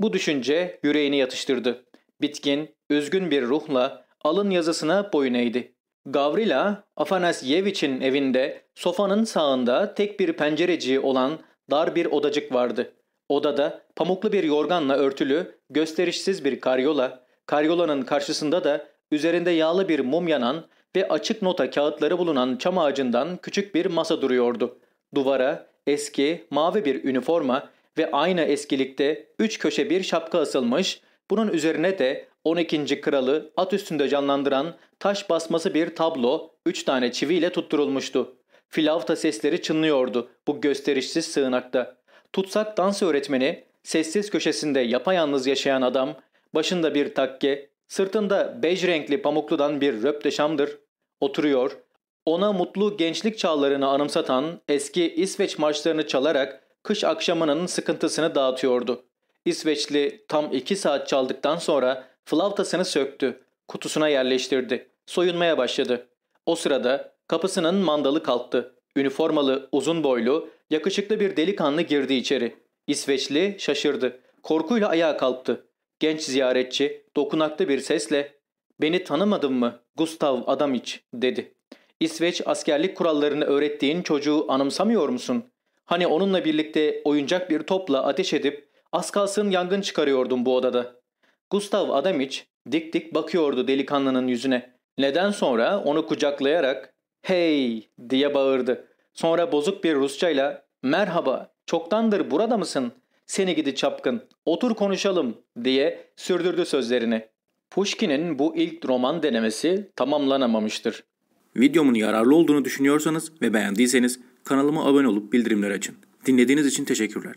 Bu düşünce yüreğini yatıştırdı. Bitkin, üzgün bir ruhla alın yazısına boyun eğdi. Gavrila Afanasyevich'in evinde sofanın sağında tek bir pencereciği olan dar bir odacık vardı. Odada pamuklu bir yorganla örtülü, gösterişsiz bir karyola, karyolanın karşısında da üzerinde yağlı bir mum yanan ve açık nota kağıtları bulunan çam ağacından küçük bir masa duruyordu. Duvara eski, mavi bir üniforma ve aynı eskilikte üç köşe bir şapka asılmış, bunun üzerine de 12. kralı at üstünde canlandıran taş basması bir tablo üç tane çiviyle tutturulmuştu. Filavta sesleri çınlıyordu bu gösterişsiz sığınakta. Tutsak dans öğretmeni, sessiz köşesinde yapayalnız yaşayan adam, başında bir takke, sırtında bej renkli pamukludan bir röpteşamdır, oturuyor, ona mutlu gençlik çağlarını anımsatan eski İsveç marşlarını çalarak kış akşamının sıkıntısını dağıtıyordu. İsveçli tam iki saat çaldıktan sonra flautasını söktü, kutusuna yerleştirdi, soyunmaya başladı. O sırada kapısının mandalı kalktı. Üniformalı, uzun boylu, yakışıklı bir delikanlı girdi içeri. İsveçli şaşırdı. Korkuyla ayağa kalktı. Genç ziyaretçi dokunaklı bir sesle ''Beni tanımadın mı Gustav Adamiç?'' dedi. İsveç askerlik kurallarını öğrettiğin çocuğu anımsamıyor musun? Hani onunla birlikte oyuncak bir topla ateş edip az kalsın yangın çıkarıyordun bu odada. Gustav Adamiç dik dik bakıyordu delikanlının yüzüne. Neden sonra onu kucaklayarak ''Hey!'' diye bağırdı. Sonra bozuk bir Rusçayla ''Merhaba, çoktandır burada mısın? Seni gidi çapkın, otur konuşalım.'' diye sürdürdü sözlerini. Pushkin'in bu ilk roman denemesi tamamlanamamıştır. Videomun yararlı olduğunu düşünüyorsanız ve beğendiyseniz kanalıma abone olup bildirimleri açın. Dinlediğiniz için teşekkürler.